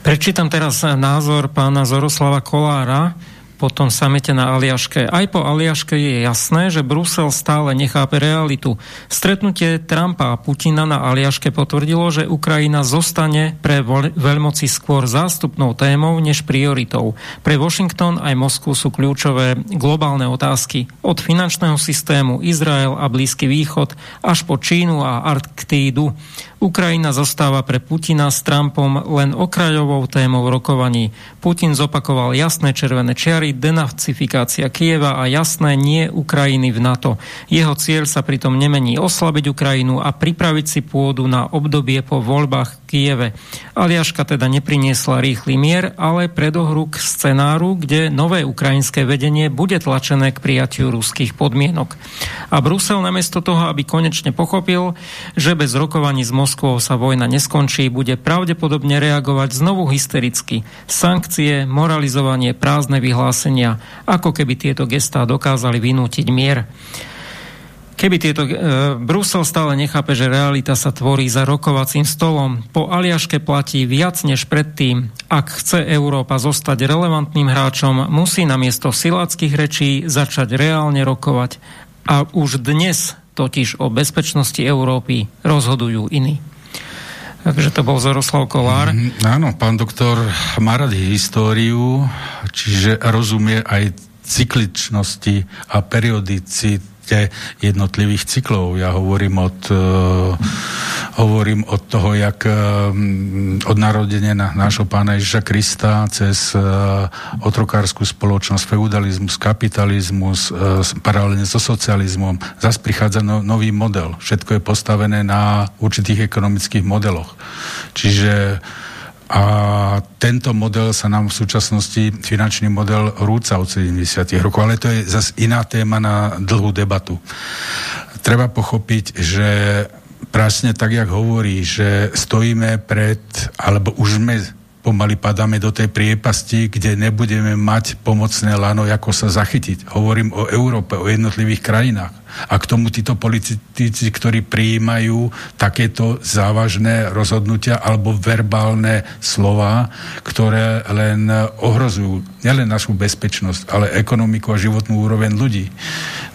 Prečítam teraz názor pána Zoroslava Kolára, po tom samete na Aliaške. Aj po Aliaške je jasné, že Brusel stále nechápe realitu. Stretnutie Trumpa a Putina na Aliaške potvrdilo, že Ukrajina zostane pre veľmoci skôr zástupnou témou než prioritou. Pre Washington aj Moskvu sú kľúčové globálne otázky. Od finančného systému Izrael a Blízky východ až po Čínu a Arktídu. Ukrajina zostáva pre Putina s Trumpom len okrajovou témou rokovaní. Putin zopakoval jasné červené čiary, denacifikácia Kieva a jasné nie Ukrajiny v NATO. Jeho cieľ sa pritom nemení oslabiť Ukrajinu a pripraviť si pôdu na obdobie po voľbách Kieve. Aliaška teda nepriniesla rýchly mier, ale predohru k scenáru, kde nové ukrajinské vedenie bude tlačené k prijatiu ruských podmienok. A Brusel namiesto toho, aby konečne pochopil, že bez rokovaní s Moskvou sa vojna neskončí, bude pravdepodobne reagovať znovu hystericky. Sankcie, moralizovanie, prázdne vyhlásenia, ako keby tieto gestá dokázali vynútiť mier. Keby tieto... E, Brusel stále nechápe, že realita sa tvorí za rokovacím stolom. Po Aliaške platí viac než predtým. Ak chce Európa zostať relevantným hráčom, musí namiesto siláckých rečí začať reálne rokovať. A už dnes totiž o bezpečnosti Európy rozhodujú iní. Takže to bol Zoroslav Kolár. Mm, áno, pán doktor má rád históriu, čiže rozumie aj cykličnosti a periodicity efekte jednotlivých cyklov. Ja hovorím od, uh, hovorím od toho, jak uh, od narodenia na nášho pána Ježiša Krista cez uh, otrokárskú spoločnosť, feudalizmus, kapitalizmus, uh, paralelne so socializmom. Zas prichádza no, nový model. Všetko je postavené na určitých ekonomických modeloch. Čiže a tento model sa nám v súčasnosti, finančný model, rúca od 70. rokov, ale to je zase iná téma na dlhú debatu. Treba pochopiť, že presne tak, jak hovorí, že stojíme pred, alebo už sme pomaly padáme do tej priepasti, kde nebudeme mať pomocné lano, ako sa zachytiť. Hovorím o Európe, o jednotlivých krajinách. A k tomu títo politici, ktorí prijímajú takéto závažné rozhodnutia alebo verbálne slova, ktoré len ohrozujú nielen našu bezpečnosť, ale ekonomiku a životnú úroveň ľudí.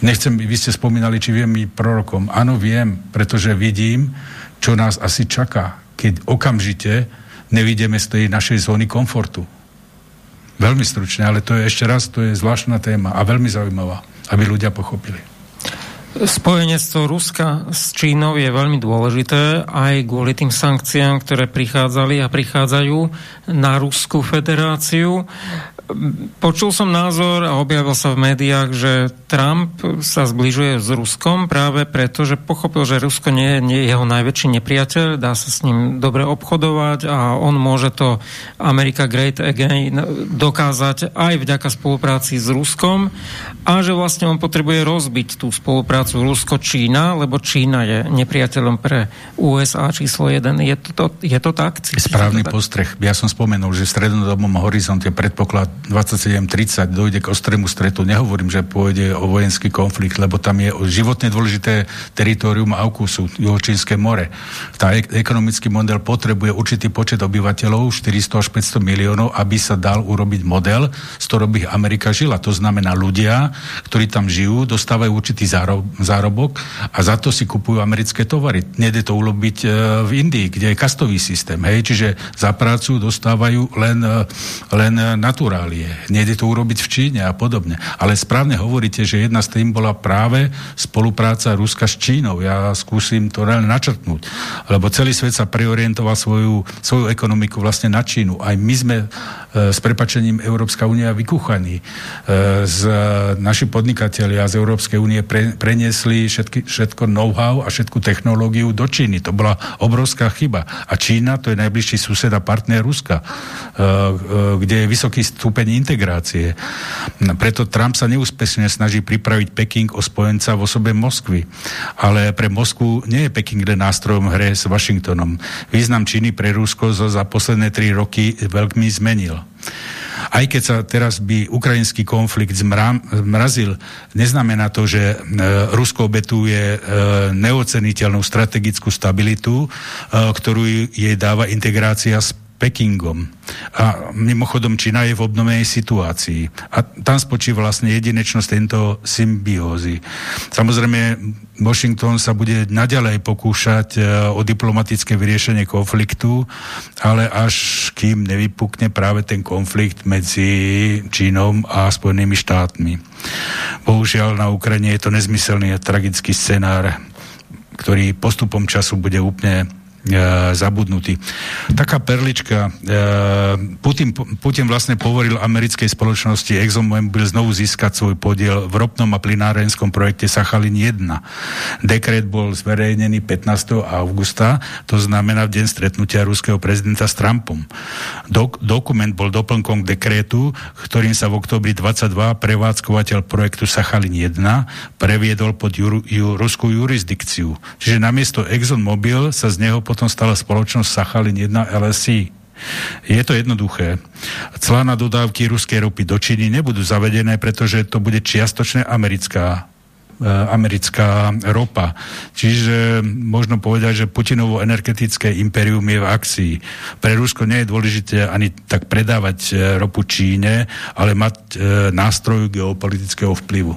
Nechcem, vy ste spomínali, či viem byť prorokom. Áno, viem, pretože vidím, čo nás asi čaká, keď okamžite nevidíme z tej našej zóny komfortu. Veľmi stručne, ale to je ešte raz, to je zvláštna téma a veľmi zaujímavá, aby ľudia pochopili. Spojenectvo Ruska s Čínou je veľmi dôležité aj kvôli tým sankciám, ktoré prichádzali a prichádzajú na Ruskú federáciu. Počul som názor a objavil sa v médiách, že Trump sa zbližuje s Ruskom práve preto, že pochopil, že Rusko nie, je jeho najväčší nepriateľ, dá sa s ním dobre obchodovať a on môže to America Great Again dokázať aj vďaka spolupráci s Ruskom a že vlastne on potrebuje rozbiť tú spoluprácu spoluprácu Rusko-Čína, lebo Čína je nepriateľom pre USA číslo 1. Je to, je to tak? Správny to tak? postreh. Ja som spomenul, že v strednodobom horizonte predpoklad 27-30 dojde k ostrému stretu. Nehovorím, že pôjde o vojenský konflikt, lebo tam je životne dôležité teritorium Aukusu, Juhočínske more. Tá ek- ekonomický model potrebuje určitý počet obyvateľov, 400 až 500 miliónov, aby sa dal urobiť model, z ktorého by Amerika žila. To znamená ľudia, ktorí tam žijú, dostávajú určitý zárob- zárobok a za to si kupujú americké tovary. Nede to urobiť e, v Indii, kde je kastový systém. Hej? Čiže za prácu dostávajú len, e, len naturálie. Nede to urobiť v Číne a podobne. Ale správne hovoríte, že jedna z tým bola práve spolupráca Ruska s Čínou. Ja skúsim to reálne načrtnúť. Lebo celý svet sa preorientoval svoju, svoju ekonomiku vlastne na Čínu. Aj my sme e, s prepačením Európska únia vykúchaní. E, z, naši podnikatelia z Európskej únie pre, preniesli všetky, všetko know-how a všetku technológiu do Číny. To bola obrovská chyba. A Čína to je najbližší sused a partner Ruska, e, kde je vysoký stupeň integrácie. Preto Trump sa neúspešne snaží pripraviť Peking o spojenca v osobe Moskvy. Ale pre Moskvu nie je Peking len nástrojom hre s Washingtonom. Význam Číny pre Rusko za posledné tri roky veľmi zmenil. Aj keď sa teraz by ukrajinský konflikt zmrazil, neznamená to, že e, Rusko obetuje e, neoceniteľnú strategickú stabilitu, e, ktorú jej dáva integrácia s Pekingom. A mimochodom Čína je v obnovenej situácii. A tam spočíva vlastne jedinečnosť tento symbiózy. Samozrejme, Washington sa bude naďalej pokúšať e, o diplomatické vyriešenie konfliktu, ale až kým nevypukne práve ten konflikt medzi Čínom a Spojenými štátmi. Bohužiaľ na Ukrajine je to nezmyselný a tragický scenár, ktorý postupom času bude úplne E, zabudnutý. Taká perlička. E, Putin, Putin vlastne povoril americkej spoločnosti ExxonMobil znovu získať svoj podiel v ropnom a plinárenskom projekte Sachalin 1. Dekret bol zverejnený 15. augusta, to znamená v deň stretnutia ruského prezidenta s Trumpom. Dok- dokument bol doplnkom dekrétu, ktorým sa v oktobri 22 prevádzkovateľ projektu Sachalin 1 previedol pod ju- ju- ruskú jurisdikciu. Čiže namiesto ExxonMobil sa z neho potom stala spoločnosť Sachalin 1 LSI. Je to jednoduché. Clá na dodávky ruskej ropy do Číny nebudú zavedené, pretože to bude čiastočne americká e, americká ropa. Čiže možno povedať, že Putinovo energetické imperium je v akcii. Pre Rusko nie je dôležité ani tak predávať e, ropu Číne, ale mať e, nástroj geopolitického vplyvu.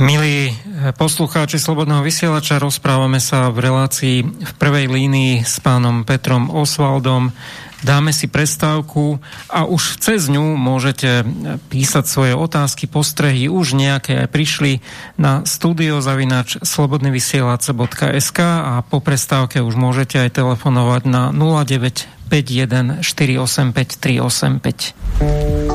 Milí eh, poslucháči Slobodného vysielača, rozprávame sa v relácii v prvej línii s pánom Petrom Osvaldom. Dáme si prestávku a už cez ňu môžete eh, písať svoje otázky, postrehy, už nejaké aj prišli na studiozavinač slobodnyvysielace.sk a po prestávke už môžete aj telefonovať na 0951 485 385.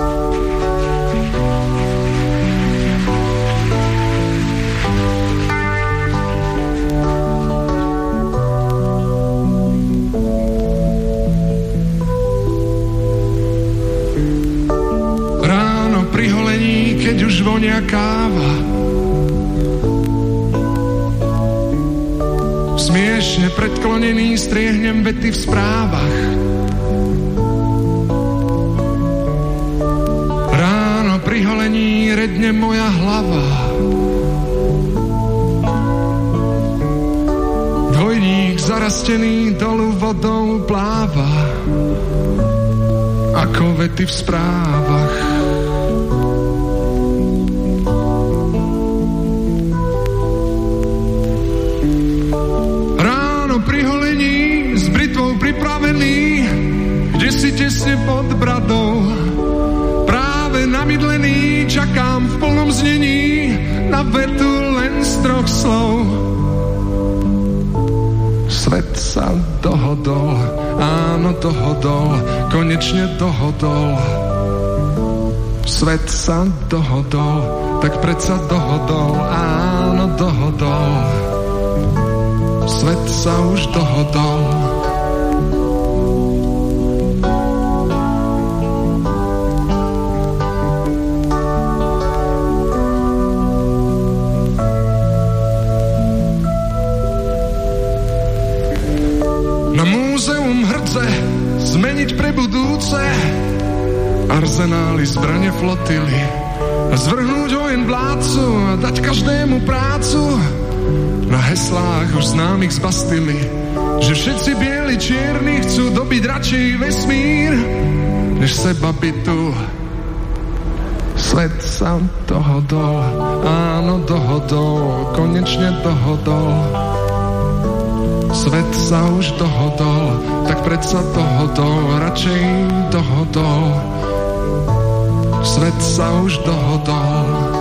striehnem vety v správach. Ráno pri holení redne moja hlava. Dvojník zarastený dolu vodou pláva. Ako vety v správach. Vetu len z troch slov. Svet sa dohodol, áno dohodol, konečne dohodol. Svet sa dohodol, tak predsa dohodol, áno dohodol. Svet sa už dohodol. Arzenály, zbranie flotily, zvrhnúť vojen vládcu a dať každému prácu. Na heslách už známych z Bastily, že všetci bieli čierni chcú dobiť radšej vesmír, než seba bytu. Svet sa dohodol, áno dohodol, konečne dohodol. Svet sa už dohodol, tak predsa dohodol, radšej dohodol. Svet sa už dohodol.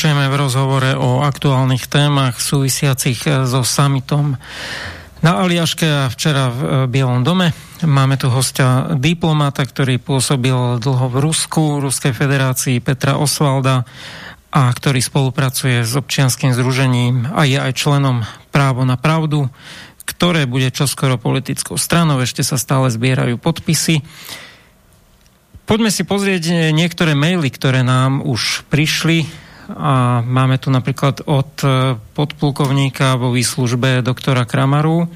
Pokračujeme v rozhovore o aktuálnych témach súvisiacich eh, so summitom na Aliaške a včera v eh, Bielom dome. Máme tu hostia diplomata, ktorý pôsobil dlho v Rusku, Ruskej federácii Petra Osvalda a ktorý spolupracuje s občianským združením a je aj členom Právo na pravdu, ktoré bude čoskoro politickou stranou. Ešte sa stále zbierajú podpisy. Poďme si pozrieť niektoré maily, ktoré nám už prišli a máme tu napríklad od e, podplukovníka vo výslužbe doktora Kramaru.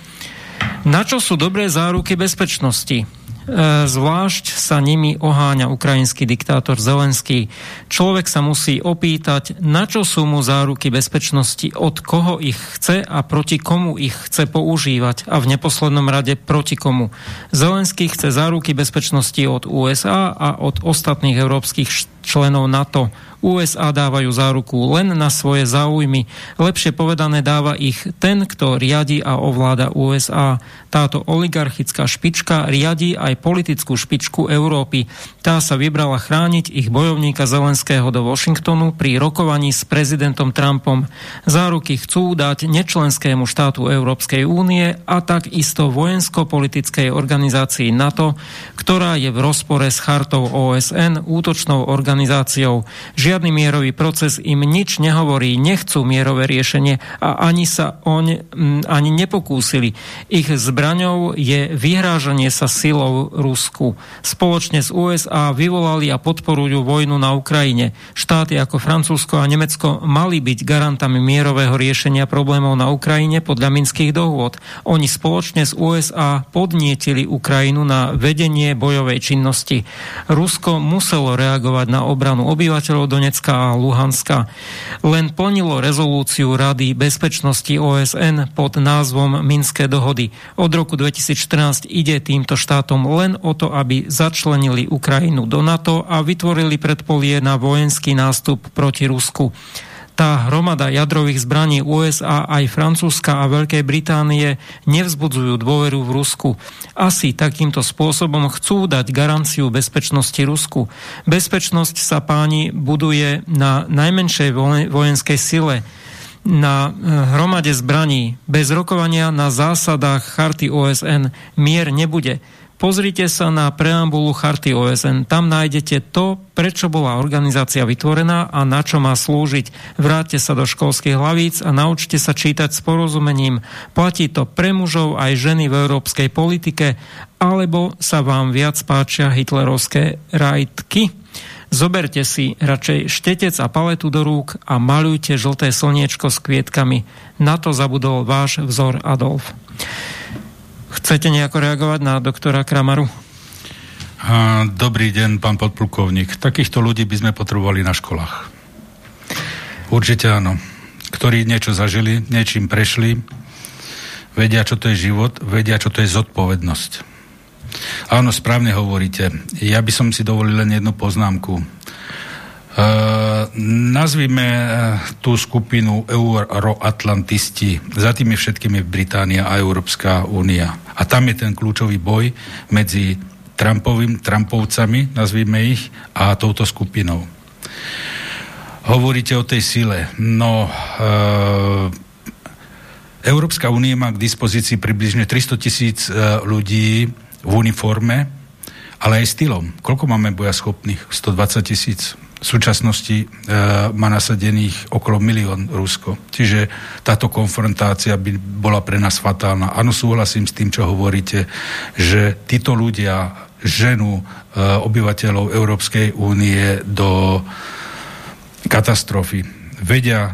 Na čo sú dobré záruky bezpečnosti? E, zvlášť sa nimi oháňa ukrajinský diktátor Zelenský. Človek sa musí opýtať, na čo sú mu záruky bezpečnosti, od koho ich chce a proti komu ich chce používať a v neposlednom rade proti komu. Zelenský chce záruky bezpečnosti od USA a od ostatných európskych členov NATO. USA dávajú záruku len na svoje záujmy. Lepšie povedané dáva ich ten, kto riadi a ovláda USA. Táto oligarchická špička riadi aj politickú špičku Európy. Tá sa vybrala chrániť ich bojovníka Zelenského do Washingtonu pri rokovaní s prezidentom Trumpom. Záruky chcú dať nečlenskému štátu Európskej únie a takisto vojensko-politickej organizácii NATO, ktorá je v rozpore s chartou OSN, útočnou organizáciou. Žiadne žiadny mierový proces im nič nehovorí, nechcú mierové riešenie a ani sa oň ani nepokúsili. Ich zbraňou je vyhrážanie sa silou Rusku. Spoločne s USA vyvolali a podporujú vojnu na Ukrajine. Štáty ako Francúzsko a Nemecko mali byť garantami mierového riešenia problémov na Ukrajine podľa minských dohôd. Oni spoločne s USA podnietili Ukrajinu na vedenie bojovej činnosti. Rusko muselo reagovať na obranu obyvateľov do Donecka a Luhanska. Len plnilo rezolúciu Rady bezpečnosti OSN pod názvom Minské dohody. Od roku 2014 ide týmto štátom len o to, aby začlenili Ukrajinu do NATO a vytvorili predpolie na vojenský nástup proti Rusku tá hromada jadrových zbraní USA, aj Francúzska a Veľkej Británie nevzbudzujú dôveru v Rusku. Asi takýmto spôsobom chcú dať garanciu bezpečnosti Rusku. Bezpečnosť sa páni buduje na najmenšej vojenskej sile, na eh, hromade zbraní. Bez rokovania na zásadách charty OSN mier nebude. Pozrite sa na preambulu Charty OSN. Tam nájdete to, prečo bola organizácia vytvorená a na čo má slúžiť. Vráťte sa do školských hlavíc a naučte sa čítať s porozumením. Platí to pre mužov aj ženy v európskej politike, alebo sa vám viac páčia hitlerovské rajtky. Zoberte si radšej štetec a paletu do rúk a malujte žlté slniečko s kvietkami. Na to zabudol váš vzor Adolf. Chcete nejako reagovať na doktora Kramaru? Dobrý deň, pán podplukovník. Takýchto ľudí by sme potrebovali na školách. Určite áno. Ktorí niečo zažili, niečím prešli, vedia, čo to je život, vedia, čo to je zodpovednosť. Áno, správne hovoríte. Ja by som si dovolil len jednu poznámku. Uh, nazvime uh, tú skupinu euroatlantisti. Za tými všetkými Británia a Európska únia. A tam je ten kľúčový boj medzi Trumpovým, Trumpovcami, nazvime ich, a touto skupinou. Hovoríte o tej sile. No, uh, Európska únia má k dispozícii približne 300 tisíc uh, ľudí v uniforme, ale aj stylom. Koľko máme boja schopných? 120 tisíc v súčasnosti e, má nasadených okolo milión Rusko. Čiže táto konfrontácia by bola pre nás fatálna. Áno, súhlasím s tým, čo hovoríte, že títo ľudia ženu e, obyvateľov Európskej únie do katastrofy. Vedia e,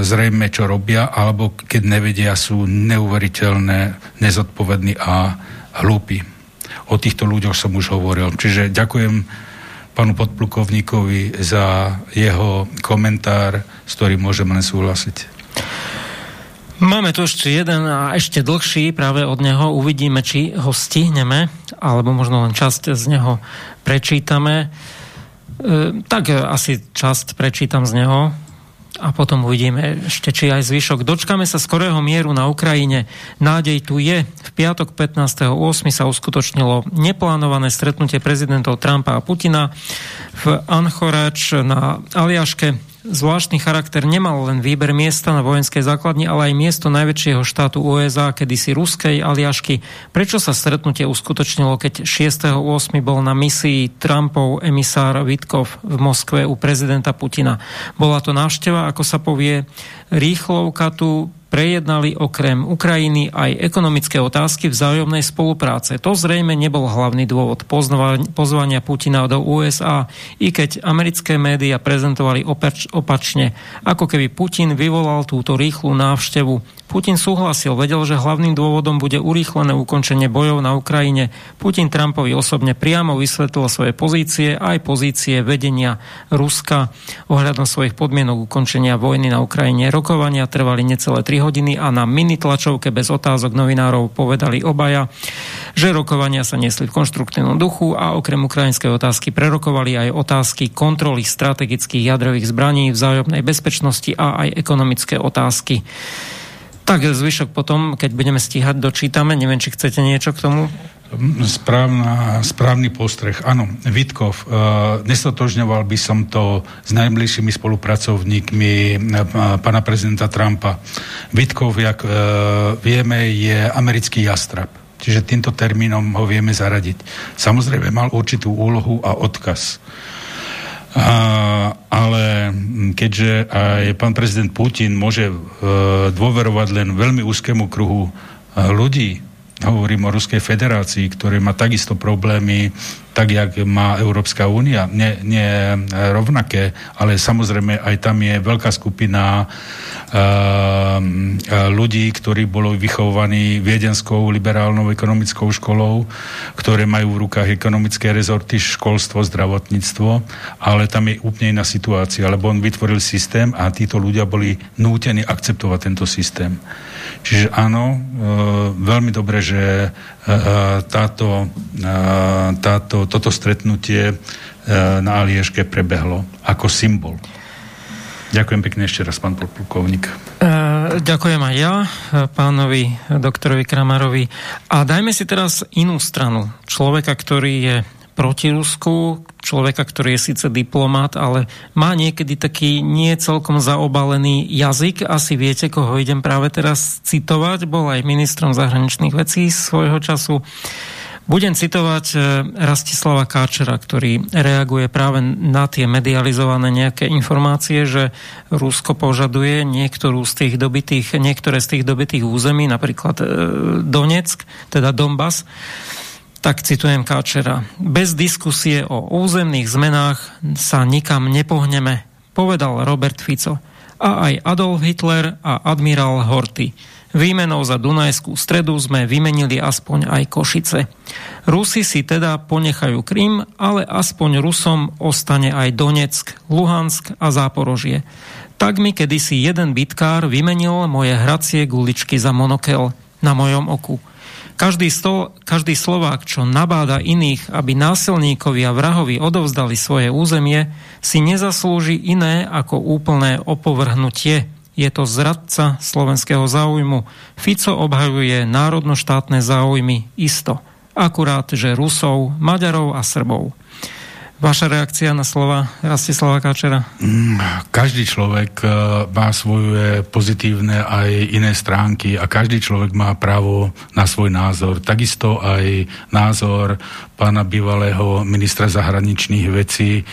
zrejme, čo robia, alebo keď nevedia, sú neuveriteľné, nezodpovední a hlúpi. O týchto ľuďoch som už hovoril. Čiže ďakujem panu podplukovníkovi za jeho komentár, s ktorým môžem len súhlasiť. Máme tu ešte jeden a ešte dlhší práve od neho. Uvidíme, či ho stihneme, alebo možno len časť z neho prečítame. E, tak asi časť prečítam z neho a potom uvidíme ešte, či aj zvyšok. Dočkame sa skorého mieru na Ukrajine. Nádej tu je. V piatok 15.8. sa uskutočnilo neplánované stretnutie prezidentov Trumpa a Putina v Anchorage na Aliaške. Zvláštny charakter nemal len výber miesta na vojenskej základni, ale aj miesto najväčšieho štátu USA, kedysi ruskej Aliašky. Prečo sa stretnutie uskutočnilo, keď 6.8. bol na misii Trumpov emisár Vitkov v Moskve u prezidenta Putina? Bola to návšteva, ako sa povie, rýchlovka tu prejednali okrem Ukrajiny aj ekonomické otázky vzájomnej spolupráce. To zrejme nebol hlavný dôvod pozvania Putina do USA, i keď americké médiá prezentovali opač- opačne, ako keby Putin vyvolal túto rýchlu návštevu Putin súhlasil, vedel, že hlavným dôvodom bude urýchlené ukončenie bojov na Ukrajine. Putin Trumpovi osobne priamo vysvetlil svoje pozície aj pozície vedenia Ruska ohľadom svojich podmienok ukončenia vojny na Ukrajine. Rokovania trvali necelé 3 hodiny a na mini tlačovke bez otázok novinárov povedali obaja, že rokovania sa nesli v konštruktívnom duchu a okrem ukrajinskej otázky prerokovali aj otázky kontroly strategických jadrových zbraní, vzájomnej bezpečnosti a aj ekonomické otázky. Tak zvyšok potom, keď budeme stíhať, dočítame. Neviem, či chcete niečo k tomu? Správna, správny postreh. Áno, Vitkov, uh, nestotožňoval by som to s najbližšími spolupracovníkmi uh, pána prezidenta Trumpa. Vitkov, jak uh, vieme, je americký jastrab. Čiže týmto termínom ho vieme zaradiť. Samozrejme, mal určitú úlohu a odkaz. A, ale keďže aj pán prezident Putin môže e, dôverovať len veľmi úzkému kruhu e, ľudí, hovorím o Ruskej federácii, ktoré má takisto problémy tak, jak má Európska únia, nie, nie rovnaké, ale samozrejme aj tam je veľká skupina uh, ľudí, ktorí boli vychovaní viedenskou liberálnou ekonomickou školou, ktoré majú v rukách ekonomické rezorty, školstvo, zdravotníctvo, ale tam je úplne iná situácia, lebo on vytvoril systém a títo ľudia boli nútení akceptovať tento systém. Čiže áno, e, veľmi dobre, že e, e, táto, táto, toto stretnutie na Alieške prebehlo ako symbol. Ďakujem pekne ešte raz, pán plukovník. Ďakujem aj ja, pánovi doktorovi Kramarovi. A dajme si teraz inú stranu. Človeka, ktorý je proti Rusku, človeka, ktorý je síce diplomát, ale má niekedy taký nie celkom zaobalený jazyk. Asi viete, koho idem práve teraz citovať. Bol aj ministrom zahraničných vecí svojho času. Budem citovať e, Rastislava Káčera, ktorý reaguje práve na tie medializované nejaké informácie, že Rusko požaduje niektorú z tých dobitých, niektoré z tých dobitých území, napríklad e, Donetsk, teda Donbass, tak citujem Káčera. Bez diskusie o územných zmenách sa nikam nepohneme, povedal Robert Fico. A aj Adolf Hitler a admirál Horty. Výmenou za Dunajskú stredu sme vymenili aspoň aj Košice. Rusi si teda ponechajú Krym, ale aspoň Rusom ostane aj Donetsk, Luhansk a Záporožie. Tak mi kedysi jeden bitkár vymenil moje hracie guličky za monokel. na mojom oku. Každý, sto, každý Slovák, čo nabáda iných, aby násilníkovi a vrahovi odovzdali svoje územie, si nezaslúži iné ako úplné opovrhnutie. Je to zradca slovenského záujmu. Fico obhajuje národnoštátne záujmy isto. Akurát, že Rusov, Maďarov a Srbov. Vaša reakcia na slova Rastislava Káčera? Mm, každý človek e, má svoje pozitívne aj iné stránky a každý človek má právo na svoj názor. Takisto aj názor pána bývalého ministra zahraničných vecí e,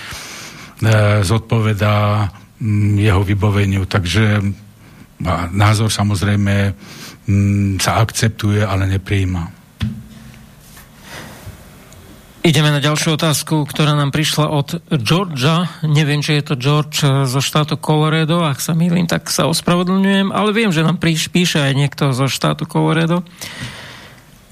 zodpovedá mm, jeho vyboveniu. Takže názor samozrejme mm, sa akceptuje, ale neprijíma. Ideme na ďalšiu otázku, ktorá nám prišla od Georgia. Neviem, či je to George zo štátu Colorado. Ak sa mýlim, tak sa ospravedlňujem, ale viem, že nám píše aj niekto zo štátu Colorado.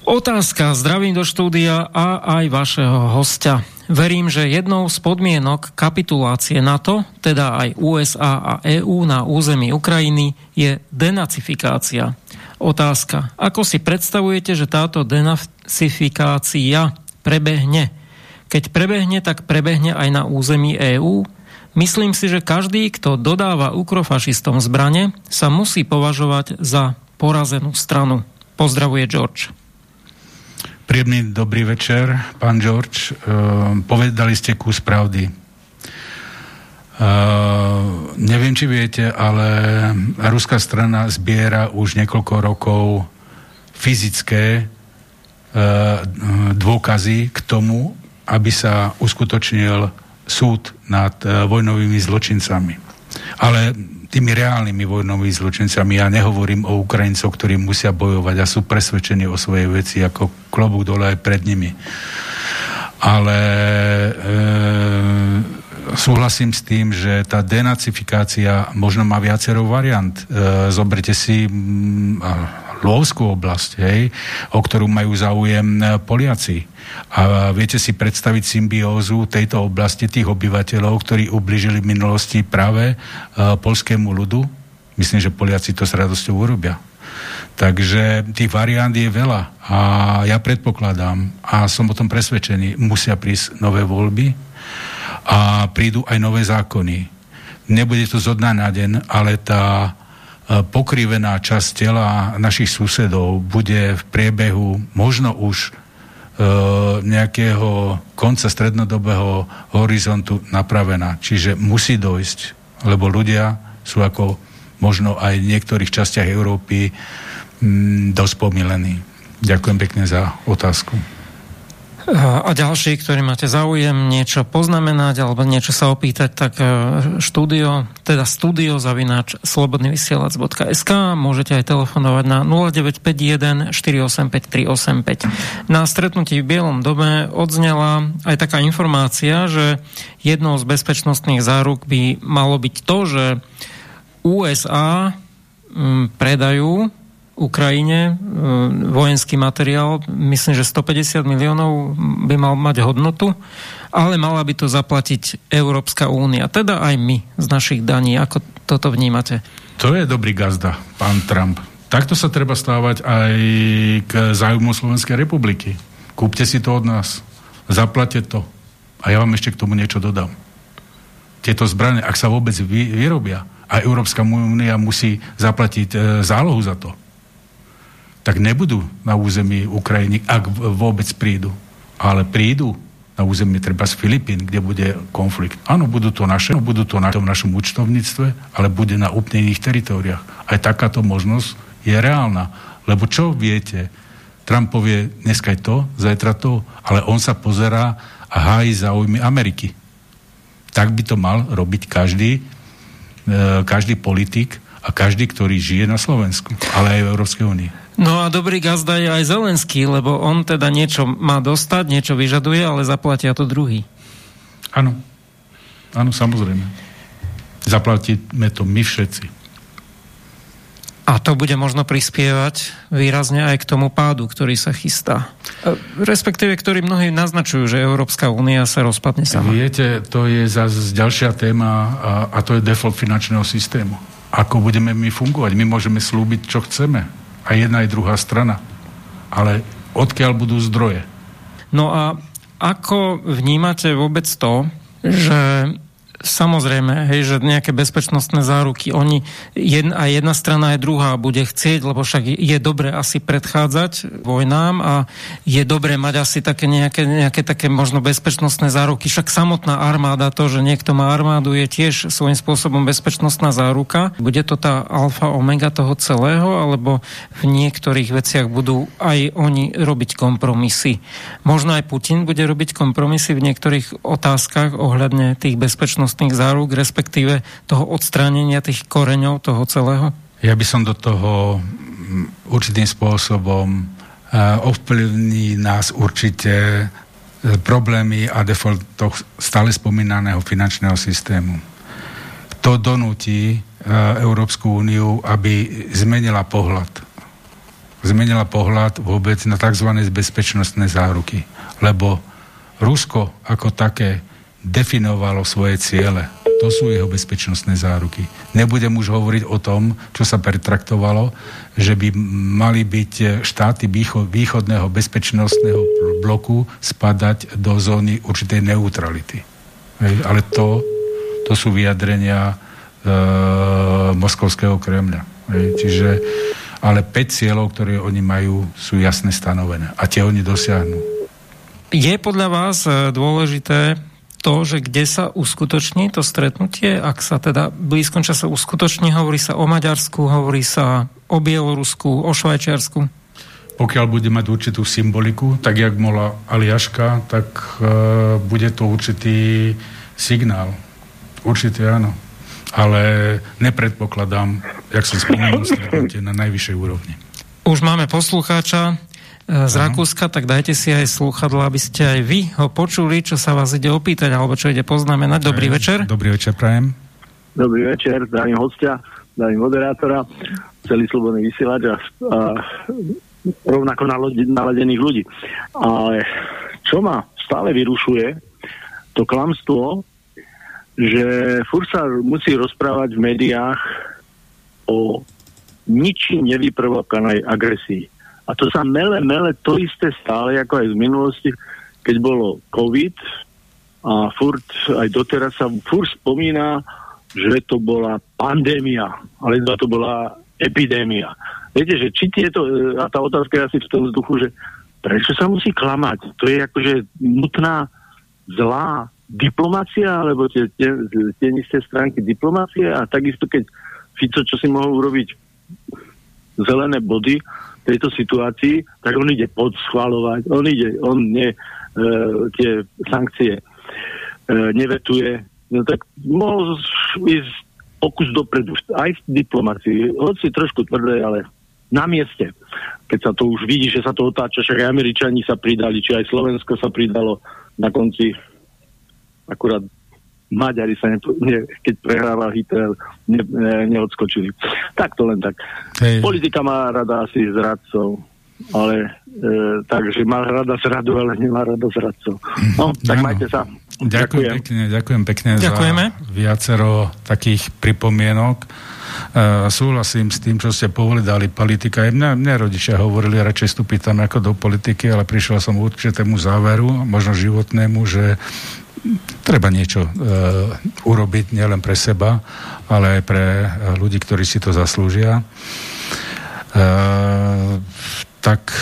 Otázka. Zdravím do štúdia a aj vašeho hostia. Verím, že jednou z podmienok kapitulácie NATO, teda aj USA a EÚ na území Ukrajiny, je denacifikácia. Otázka. Ako si predstavujete, že táto denacifikácia prebehne. Keď prebehne, tak prebehne aj na území EÚ. Myslím si, že každý, kto dodáva ukrofašistom zbrane, sa musí považovať za porazenú stranu. Pozdravuje George. Príjemný dobrý večer, pán George. Uh, povedali ste kus pravdy. Uh, neviem, či viete, ale ruská strana zbiera už niekoľko rokov fyzické dôkazy k tomu, aby sa uskutočnil súd nad e, vojnovými zločincami. Ale tými reálnymi vojnovými zločincami. Ja nehovorím o Ukrajincoch, ktorí musia bojovať a sú presvedčení o svojej veci ako klobúk dole aj pred nimi. Ale e, súhlasím s tým, že tá denacifikácia možno má viacero variant. E, zoberte si m, Lvovskú oblasť, hej, o ktorú majú záujem e, Poliaci. A viete si predstaviť symbiózu tejto oblasti tých obyvateľov, ktorí ubližili v minulosti práve uh, polskému ľudu? Myslím, že Poliaci to s radosťou urobia. Takže tých variant je veľa a ja predpokladám a som o tom presvedčený, musia prísť nové voľby a prídu aj nové zákony. Nebude to zo dna na deň, ale tá pokrivená časť tela našich susedov bude v priebehu možno už e, nejakého konca strednodobého horizontu napravená. Čiže musí dojsť, lebo ľudia sú ako možno aj v niektorých častiach Európy m, dosť pomilení. Ďakujem pekne za otázku. A ďalší, ktorí máte záujem niečo poznamenať alebo niečo sa opýtať, tak e, štúdio, teda studio zavináč slobodnyvysielac.sk môžete aj telefonovať na 0951 485 385. Na stretnutí v Bielom dome odznela aj taká informácia, že jednou z bezpečnostných záruk by malo byť to, že USA predajú Ukrajine e, vojenský materiál, myslím, že 150 miliónov by mal mať hodnotu, ale mala by to zaplatiť Európska únia, teda aj my z našich daní. Ako toto vnímate? To je dobrý gazda, pán Trump. Takto sa treba stávať aj k zájmu Slovenskej republiky. Kúpte si to od nás. Zaplate to. A ja vám ešte k tomu niečo dodám. Tieto zbranie, ak sa vôbec vy, vyrobia, a Európska únia musí zaplatiť e, zálohu za to, tak nebudú na území Ukrajiny, ak vôbec prídu. Ale prídu na území treba z Filipín, kde bude konflikt. Áno, budú to naše, budú to na tom našom účtovníctve, ale bude na úplne iných teritóriách. Aj takáto možnosť je reálna. Lebo čo viete? Trump povie dneska je to, zajtra to, ale on sa pozerá a hájí záujmy Ameriky. Tak by to mal robiť každý, e, každý politik a každý, ktorý žije na Slovensku, ale aj v Európskej únii. No a dobrý gazda je aj Zelenský, lebo on teda niečo má dostať, niečo vyžaduje, ale zaplatia to druhý. Áno. Áno, samozrejme. Zaplatíme to my všetci. A to bude možno prispievať výrazne aj k tomu pádu, ktorý sa chystá. E, respektíve, ktorý mnohí naznačujú, že Európska únia sa rozpadne sama. Viete, to je zase ďalšia téma a, a to je default finančného systému. Ako budeme my fungovať? My môžeme slúbiť, čo chceme a jedna aj druhá strana. Ale odkiaľ budú zdroje? No a ako vnímate vôbec to, že Samozrejme, hej, že nejaké bezpečnostné záruky, oni, jedna, aj jedna strana, aj druhá bude chcieť, lebo však je dobre asi predchádzať vojnám a je dobre mať asi také nejaké, nejaké také možno bezpečnostné záruky. Však samotná armáda, to, že niekto má armádu, je tiež svojím spôsobom bezpečnostná záruka. Bude to tá alfa omega toho celého, alebo v niektorých veciach budú aj oni robiť kompromisy. Možno aj Putin bude robiť kompromisy v niektorých otázkach ohľadne tých bezpečnostných bezpečnostných záruk, respektíve toho odstránenia tých koreňov toho celého? Ja by som do toho mm, určitým spôsobom ovplyvní nás určite e, problémy a default toho stále spomínaného finančného systému. To donúti e, Európsku úniu, aby zmenila pohľad. Zmenila pohľad vôbec na tzv. bezpečnostné záruky. Lebo Rusko ako také definovalo svoje ciele. To sú jeho bezpečnostné záruky. Nebudem už hovoriť o tom, čo sa pertraktovalo, že by mali byť štáty východného bezpečnostného bloku spadať do zóny určitej neutrality. Ale to, to sú vyjadrenia e, Moskovského Kremľa. Čiže, ale 5 cieľov, ktoré oni majú, sú jasne stanovené. A tie oni dosiahnu. Je podľa vás e, dôležité to, že kde sa uskutoční to stretnutie, ak sa teda v blízkom čase uskutoční, hovorí sa o Maďarsku, hovorí sa o Bielorusku, o Švajčiarsku? Pokiaľ bude mať určitú symboliku, tak jak bola Aliaška, tak uh, bude to určitý signál. Určite áno. Ale nepredpokladám, jak som spomenul, stretnutie na najvyššej úrovni. Už máme poslucháča z Rakúska, tak dajte si aj slúchadlo, aby ste aj vy ho počuli, čo sa vás ide opýtať, alebo čo ide poznamenať. Dobrý večer. Dobrý večer, prajem. Dobrý večer, zdravím hostia, zdravím moderátora, celý slobodný vysielač a, a rovnako naladených ľudí. Ale čo ma stále vyrušuje, to klamstvo, že furt sa musí rozprávať v médiách o ničím nevyprovokanej agresii. A to sa mele, mele to isté stále, ako aj v minulosti, keď bolo COVID a furt, aj doteraz sa furt spomína, že to bola pandémia, ale to bola epidémia. Viete, že či tieto, a tá otázka je asi v tom vzduchu, že prečo sa musí klamať? To je akože nutná zlá diplomácia, alebo tie, tie, tie isté stránky diplomácie a takisto keď Fico, čo si mohol urobiť zelené body, tejto situácii, tak on ide podschvalovať, on ide, on ne, e, tie sankcie e, nevetuje, no tak mohol ísť pokus dopredu, aj v diplomácii, hoci trošku tvrdé, ale na mieste. Keď sa to už vidí, že sa to otáča, však aj Američani sa pridali, či aj Slovensko sa pridalo na konci. Akurát Maďari sa, ne, ne, keď prehrával Hitler, ne, ne, neodskočili. Tak to len tak. Hej. Politika má rada asi zradcov, ale e, takže má rada zradu, ale nemá rada zradcov. No, tak majte sa. Ďakujem, ďakujem pekne, ďakujem pekne Ďakujeme. za viacero takých pripomienok. Uh, súhlasím s tým, čo ste povedali, politika. Mňa, mňa rodičia hovorili, radšej vstúpiť tam ako do politiky, ale prišiel som k určitému záveru, možno životnému, že treba niečo e, urobiť nielen pre seba, ale aj pre ľudí, ktorí si to zaslúžia. E, tak e,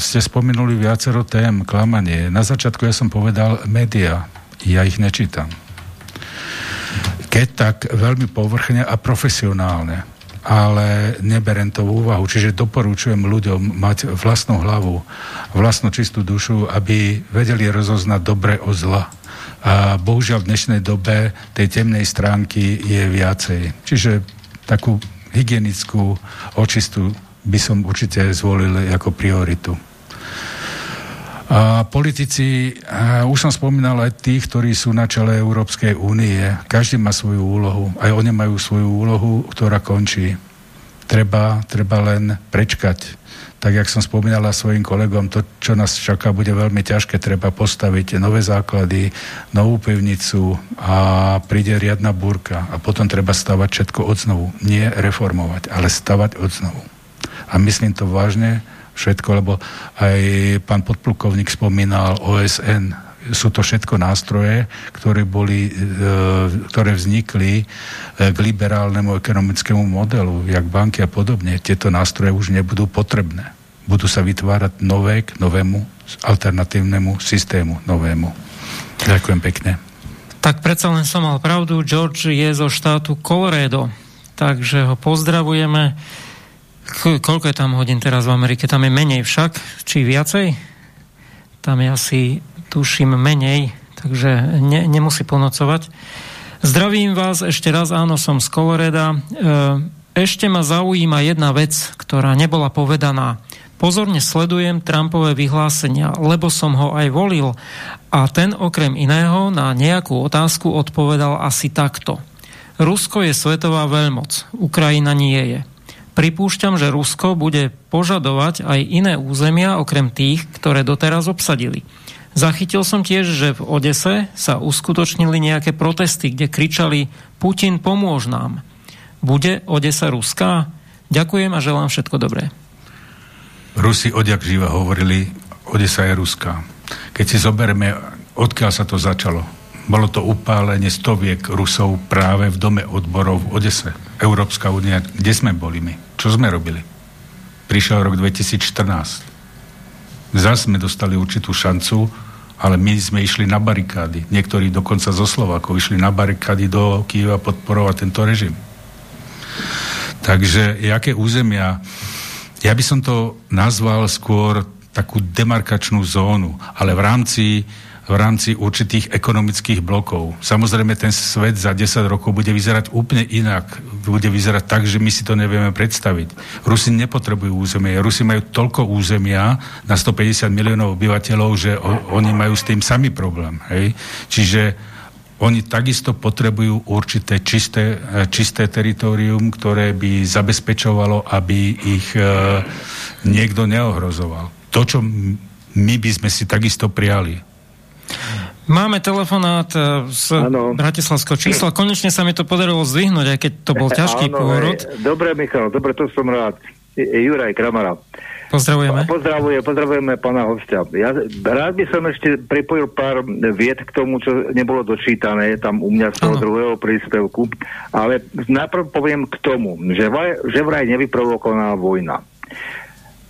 ste spomenuli viacero tém, klamanie. Na začiatku ja som povedal média. Ja ich nečítam. Keď tak veľmi povrchne a profesionálne ale neberem to v úvahu. Čiže doporučujem ľuďom mať vlastnú hlavu, vlastnú čistú dušu, aby vedeli rozoznať dobre od zla. A bohužiaľ v dnešnej dobe tej temnej stránky je viacej. Čiže takú hygienickú očistu by som určite zvolil ako prioritu. A politici, a už som spomínal aj tých, ktorí sú na čele Európskej únie. Každý má svoju úlohu. Aj oni majú svoju úlohu, ktorá končí. Treba, treba len prečkať tak jak som spomínala svojim kolegom, to, čo nás čaká, bude veľmi ťažké. Treba postaviť nové základy, novú pevnicu a príde riadna búrka a potom treba stavať všetko od znovu. Nie reformovať, ale stavať od znovu. A A myslím to vážne všetko, lebo aj pán podplukovník spomínal OSN. Sú to všetko nástroje, ktoré, boli, e, ktoré vznikli e, k liberálnemu ekonomickému modelu, jak banky a podobne. Tieto nástroje už nebudú potrebné. Budú sa vytvárať nové k novému alternatívnemu systému, novému. Ďakujem pekne. Tak predsa len som mal pravdu, George je zo štátu Colorado, takže ho pozdravujeme. Koľko je tam hodín teraz v Amerike? Tam je menej však, či viacej? Tam je asi, tuším, menej, takže ne, nemusí ponocovať. Zdravím vás ešte raz, áno, som z Coloreda. E, ešte ma zaujíma jedna vec, ktorá nebola povedaná. Pozorne sledujem Trumpové vyhlásenia, lebo som ho aj volil a ten okrem iného na nejakú otázku odpovedal asi takto. Rusko je svetová veľmoc, Ukrajina nie je. Pripúšťam, že Rusko bude požadovať aj iné územia okrem tých, ktoré doteraz obsadili. Zachytil som tiež, že v Odese sa uskutočnili nejaké protesty, kde kričali Putin pomôž nám. Bude Odesa ruská? Ďakujem a želám všetko dobré. Rusi odjak živa hovorili, Odesa je Ruská. Keď si zoberieme, odkiaľ sa to začalo, bolo to upálenie stoviek Rusov práve v dome odborov v Odese. Európska únia, kde sme boli my? Čo sme robili? Prišiel rok 2014. Zas sme dostali určitú šancu, ale my sme išli na barikády. Niektorí dokonca zo Slovákov išli na barikády do Kieva podporovať tento režim. Takže jaké územia ja by som to nazval skôr takú demarkačnú zónu, ale v rámci, v rámci určitých ekonomických blokov. Samozrejme, ten svet za 10 rokov bude vyzerať úplne inak. Bude vyzerať tak, že my si to nevieme predstaviť. Rusi nepotrebujú územie. Rusi majú toľko územia na 150 miliónov obyvateľov, že oni majú s tým sami problém. Hej? Čiže oni takisto potrebujú určité čisté, e, čisté teritorium, ktoré by zabezpečovalo, aby ich e, niekto neohrozoval. To, čo my by sme si takisto prijali. Máme telefonát e, z ano. Bratislavského čísla. Konečne sa mi to podarilo zdvihnúť, aj keď to bol [laughs] ťažký ano, pôrod. Dobre, Michal, dobre, to som rád. Juraj Kramara. Pozdravujeme. Pozdravuje, pozdravujeme pána hostia. Ja rád by som ešte pripojil pár vied k tomu, čo nebolo dočítané tam u mňa z toho ano. druhého príspevku, ale najprv poviem k tomu, že, vraj, že vraj nevyprovokovaná vojna.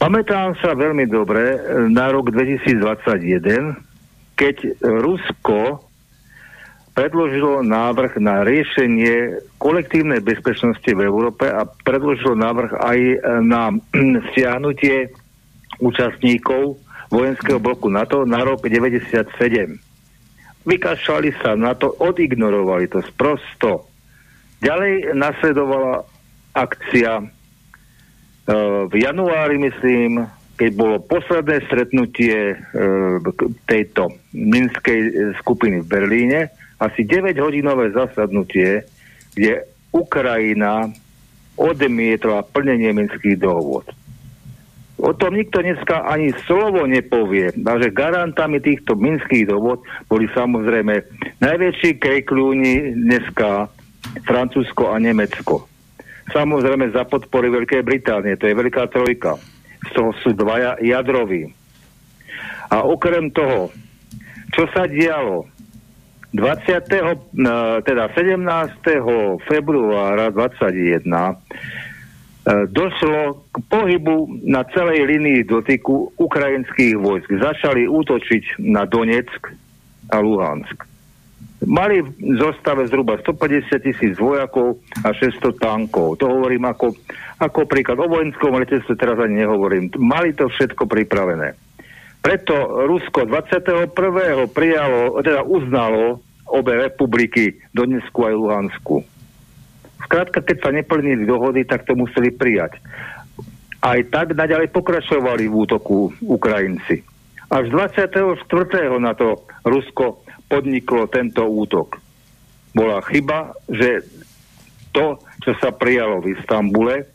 Pamätám sa veľmi dobre na rok 2021, keď Rusko predložilo návrh na riešenie kolektívnej bezpečnosti v Európe a predložilo návrh aj na [clears throat] stiahnutie účastníkov vojenského bloku NATO na rok 97. Vykašľali sa na to, odignorovali to sprosto. Ďalej nasledovala akcia e, v januári, myslím, keď bolo posledné stretnutie e, tejto minskej skupiny v Berlíne, asi 9-hodinové zasadnutie, kde Ukrajina odmietla plnenie minských dohôd. O tom nikto dneska ani slovo nepovie. Takže garantami týchto minských dohôd boli samozrejme najväčší kejklúni dneska Francúzsko a Nemecko. Samozrejme za podpory Veľkej Británie, to je Veľká trojka. Z toho sú dvaja jadroví. A okrem toho, čo sa dialo 20. Eh, teda 17. februára 21 eh, došlo k pohybu na celej linii dotyku ukrajinských vojsk. Začali útočiť na Donetsk a Luhansk. Mali v zostave zhruba 150 tisíc vojakov a 600 tankov. To hovorím ako, ako príklad. O vojenskom letectve teraz ani nehovorím. Mali to všetko pripravené. Preto Rusko 21. prijalo, teda uznalo obe republiky, Donetsku aj Luhansku. Skrátka, keď sa neplnili dohody, tak to museli prijať. Aj tak naďalej pokračovali v útoku Ukrajinci. Až 24. na to Rusko podniklo tento útok. Bola chyba, že to, čo sa prijalo v Istambule,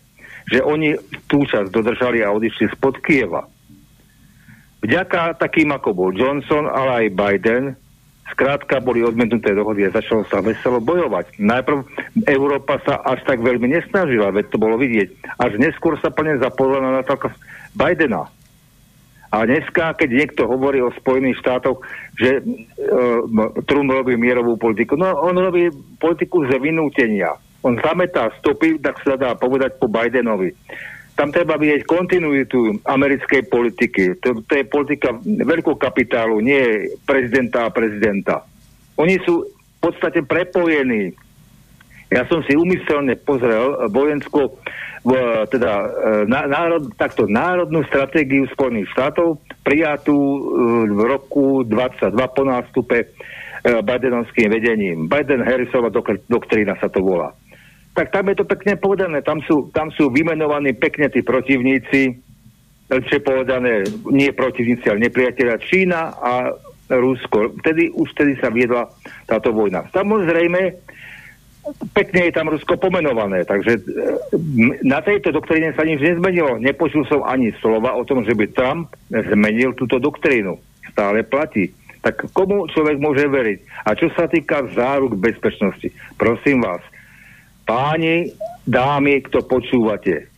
že oni tú časť dodržali a odišli spod Kieva. Vďaka takým, ako bol Johnson, ale aj Biden, Skrátka boli odmietnuté dohody a začalo sa veselo bojovať. Najprv Európa sa až tak veľmi nesnažila, veď to bolo vidieť. Až neskôr sa plne zapojila na Natalka Bidena. A dneska, keď niekto hovorí o Spojených štátoch, že uh, Trump robí mierovú politiku, no on robí politiku z vynútenia. On zametá stopy, tak sa dá povedať po Bidenovi. Tam treba vidieť kontinuitu americkej politiky. To, to je politika veľkého kapitálu, nie prezidenta a prezidenta. Oni sú v podstate prepojení. Ja som si umyselne pozrel vojenskú teda, e, národ, takto, národnú stratégiu Spojených štátov prijatú e, v roku 22 po nástupe e, Bidenovským vedením. Biden-Harrisova doktrína sa to volá. Tak tam je to pekne povedané. Tam sú, tam sú vymenovaní pekne tí protivníci, čo povedané, nie protivníci, ale nepriateľa Čína a Rusko. Vtedy, už vtedy sa viedla táto vojna. Samozrejme, pekne je tam Rusko pomenované, takže e, na tejto doktríne sa nič nezmenilo. Nepočul som ani slova o tom, že by Trump zmenil túto doktrínu. Stále platí. Tak komu človek môže veriť? A čo sa týka záruk bezpečnosti, prosím vás, páni, dámy, kto počúvate,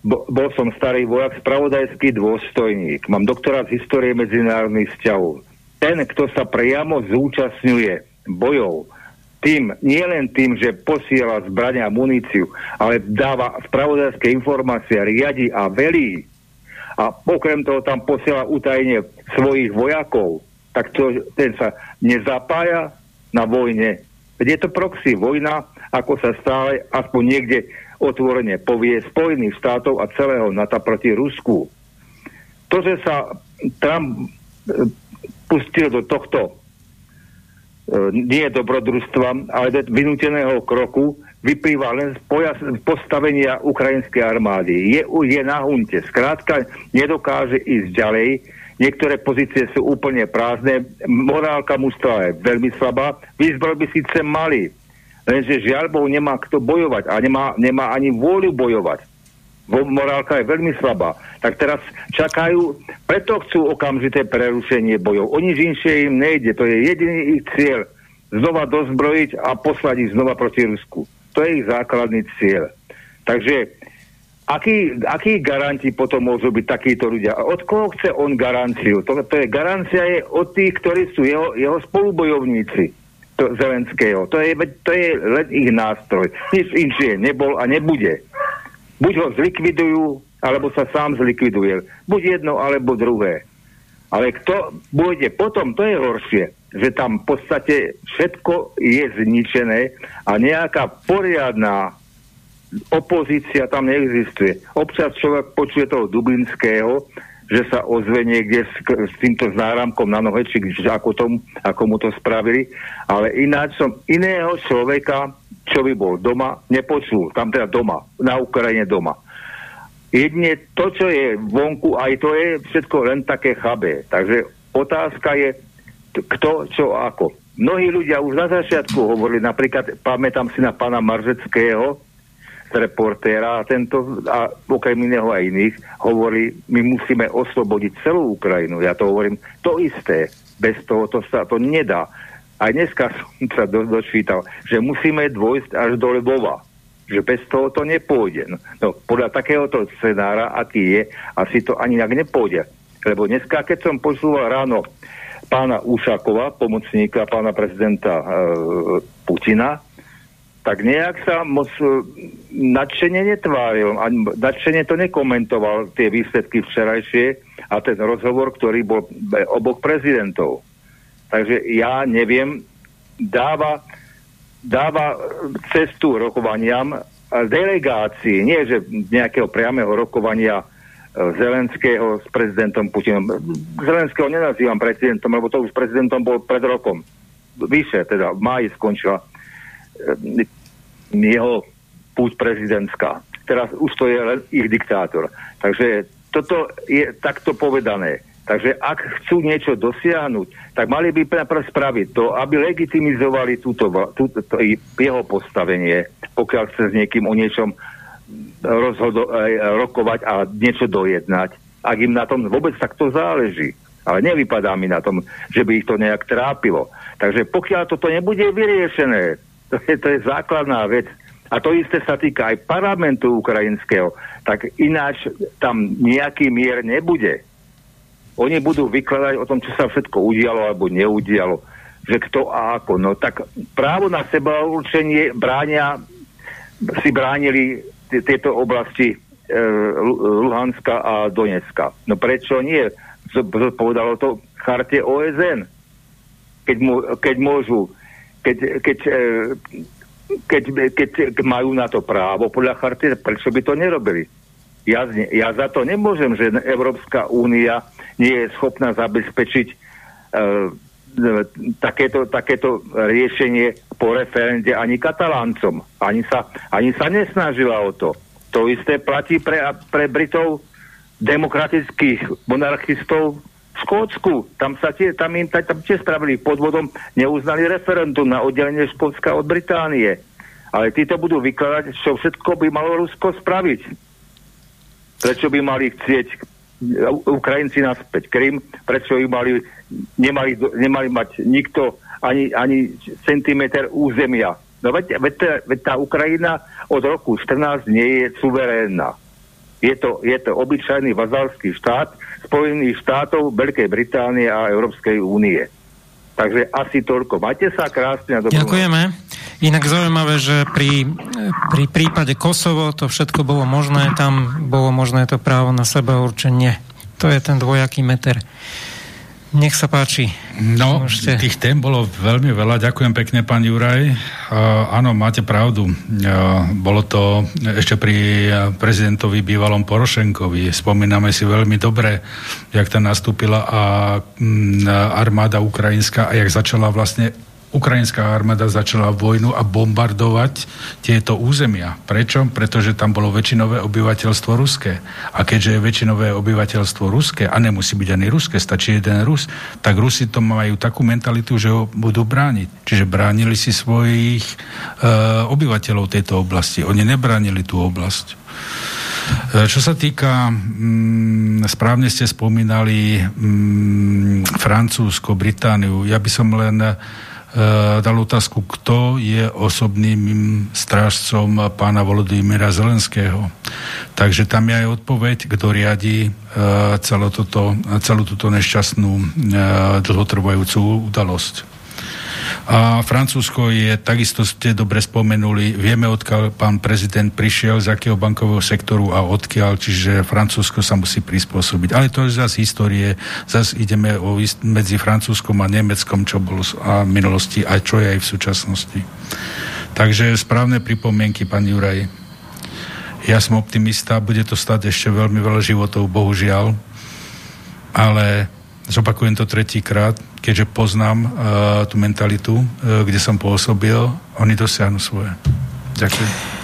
Bo, bol som starý vojak, spravodajský dôstojník. Mám doktorát z histórie medzinárodných vzťahov. Ten, kto sa priamo zúčastňuje bojov, tým, nie len tým, že posiela zbrania a muníciu, ale dáva spravodajské informácie, riadi a velí a okrem toho tam posiela utajne svojich vojakov, tak to, ten sa nezapája na vojne. Veď je to proxy vojna, ako sa stále aspoň niekde otvorene povie Spojených štátov a celého NATO proti Rusku. To, že sa Trump e, pustil do tohto E, nie dobrodružstva, ale vynúteného kroku vyplýva len z postavenia ukrajinskej armády. Je, je na hunte. Skrátka nedokáže ísť ďalej. Niektoré pozície sú úplne prázdne. Morálka mužstva je veľmi slabá. Výzbroj by síce mali, lenže žiaľ Bohu nemá kto bojovať a nemá, nemá ani vôľu bojovať morálka je veľmi slabá. Tak teraz čakajú, preto chcú okamžité prerušenie bojov. O nič inšie im nejde, to je jediný ich cieľ. Znova dozbrojiť a poslať ich znova proti Rusku. To je ich základný cieľ. Takže aký, aký garanti potom môžu byť takíto ľudia? Od koho chce on garanciu? To, to je, garancia je od tých, ktorí sú jeho, jeho spolubojovníci to, Zelenského. To je, to je len ich nástroj. Nič inšie nebol a nebude. Buď ho zlikvidujú, alebo sa sám zlikviduje. Buď jedno, alebo druhé. Ale kto bude potom, to je horšie, že tam v podstate všetko je zničené a nejaká poriadná opozícia tam neexistuje. Občas človek počuje toho Dublinského, že sa ozve niekde s, s týmto znáramkom na nohe, či ako, tom, ako mu to spravili, ale ináč som iného človeka čo by bol doma, nepočul. Tam teda doma, na Ukrajine doma. Jedne to, čo je vonku, aj to je všetko len také chabé. Takže otázka je, kto, čo, ako. Mnohí ľudia už na začiatku hovorili, napríklad, pamätám si na pána Maržeckého, reportéra a tento, a okrem iného aj iných, hovorí, my musíme oslobodiť celú Ukrajinu. Ja to hovorím, to isté. Bez toho to sa to nedá. Aj dneska [laughs] som sa do, dočítal, že musíme dôjsť až do Lvova. Že bez toho to nepôjde. No, no podľa takéhoto scenára, aký je, asi to ani tak nepôjde. Lebo dneska, keď som počúval ráno pána Ušakova, pomocníka pána prezidenta e, Putina, tak nejak sa moc e, nadšene netváril. A nadšene to nekomentoval, tie výsledky včerajšie a ten rozhovor, ktorý bol e, oboch prezidentov. Takže ja neviem, dáva, dáva cestu rokovaniam delegácii, nie že nejakého priamého rokovania e, Zelenského s prezidentom Putinom. Zelenského nenazývam prezidentom, lebo to už prezidentom bol pred rokom. Vyše, teda v máji skončila jeho púť prezidentská. Teraz už to je len ich diktátor. Takže toto je takto povedané. Takže ak chcú niečo dosiahnuť, tak mali by najprv spraviť to, aby legitimizovali túto, túto, to, jeho postavenie, pokiaľ chce s niekým o niečom rozhodo- rokovať a niečo dojednať. Ak im na tom vôbec takto záleží. Ale nevypadá mi na tom, že by ich to nejak trápilo. Takže pokiaľ toto nebude vyriešené, to je, to je základná vec, a to isté sa týka aj parlamentu ukrajinského, tak ináč tam nejaký mier nebude. Oni budú vykladať o tom, čo sa všetko udialo alebo neudialo, že kto a ako. No tak právo na seba určenie bránia, si bránili tieto oblasti e, Luhanska a Donecka. No prečo nie? Povedalo to charte OSN. Keď, mu, keď môžu, keď, keď e, keď, keď, majú na to právo podľa charty, prečo by to nerobili? Ja, ja za to nemôžem, že Európska únia nie je schopná zabezpečiť uh, takéto, takéto riešenie po referende ani kataláncom. Ani sa, ani sa nesnažila o to. To isté platí pre, pre Britov demokratických monarchistov Škótsku. Tam, sa tie, tam im tam tiež spravili podvodom, neuznali referendum na oddelenie Škótska od Británie. Ale títo budú vykladať, čo všetko by malo Rusko spraviť. Prečo by mali chcieť Ukrajinci naspäť Krym, prečo by mali, nemali, nemali mať nikto ani, ani centimeter územia. No veď, veď, veď tá Ukrajina od roku 14 nie je suverénna. Je to, je to obyčajný vazalský štát Spojených štátov, Veľkej Británie a Európskej únie. Takže asi toľko. Majte sa krásne a dobrú Ďakujeme. Inak zaujímavé, že pri, pri prípade Kosovo to všetko bolo možné, tam bolo možné to právo na seba určenie. To je ten dvojaký meter. Nech sa páči. No, Môžete... tých tém bolo veľmi veľa. Ďakujem pekne, pán Juraj. Uh, áno, máte pravdu. Uh, bolo to ešte pri prezidentovi bývalom Porošenkovi. Spomíname si veľmi dobre, jak tam nastúpila a, um, armáda ukrajinská a jak začala vlastne ukrajinská armáda začala vojnu a bombardovať tieto územia. Prečo? Pretože tam bolo väčšinové obyvateľstvo ruské. A keďže je väčšinové obyvateľstvo ruské, a nemusí byť ani ruské, stačí jeden Rus, tak Rusi to majú takú mentalitu, že ho budú brániť. Čiže bránili si svojich e, obyvateľov tejto oblasti. Oni nebránili tú oblasť. E, čo sa týka, mm, správne ste spomínali mm, Francúzsko, Britániu, ja by som len Eh, dal otázku, kto je osobným strážcom pána Volodymyra Zelenského. Takže tam je aj odpoveď, kto riadi uh, toto, celú túto nešťastnú uh, dlhotrvajúcu udalosť. A Francúzsko je, takisto ste dobre spomenuli, vieme, odkiaľ pán prezident prišiel, z akého bankového sektoru a odkiaľ, čiže Francúzsko sa musí prispôsobiť. Ale to je zase histórie, zase ideme o, medzi Francúzskom a Nemeckom, čo bolo v minulosti a čo je aj v súčasnosti. Takže správne pripomienky, pán Juraj. Ja som optimista, bude to stať ešte veľmi veľa životov, bohužiaľ, ale zopakujem to tretíkrát, keďže poznám uh, tú mentalitu, uh, kde som pôsobil, oni dosiahnu svoje. Ďakujem.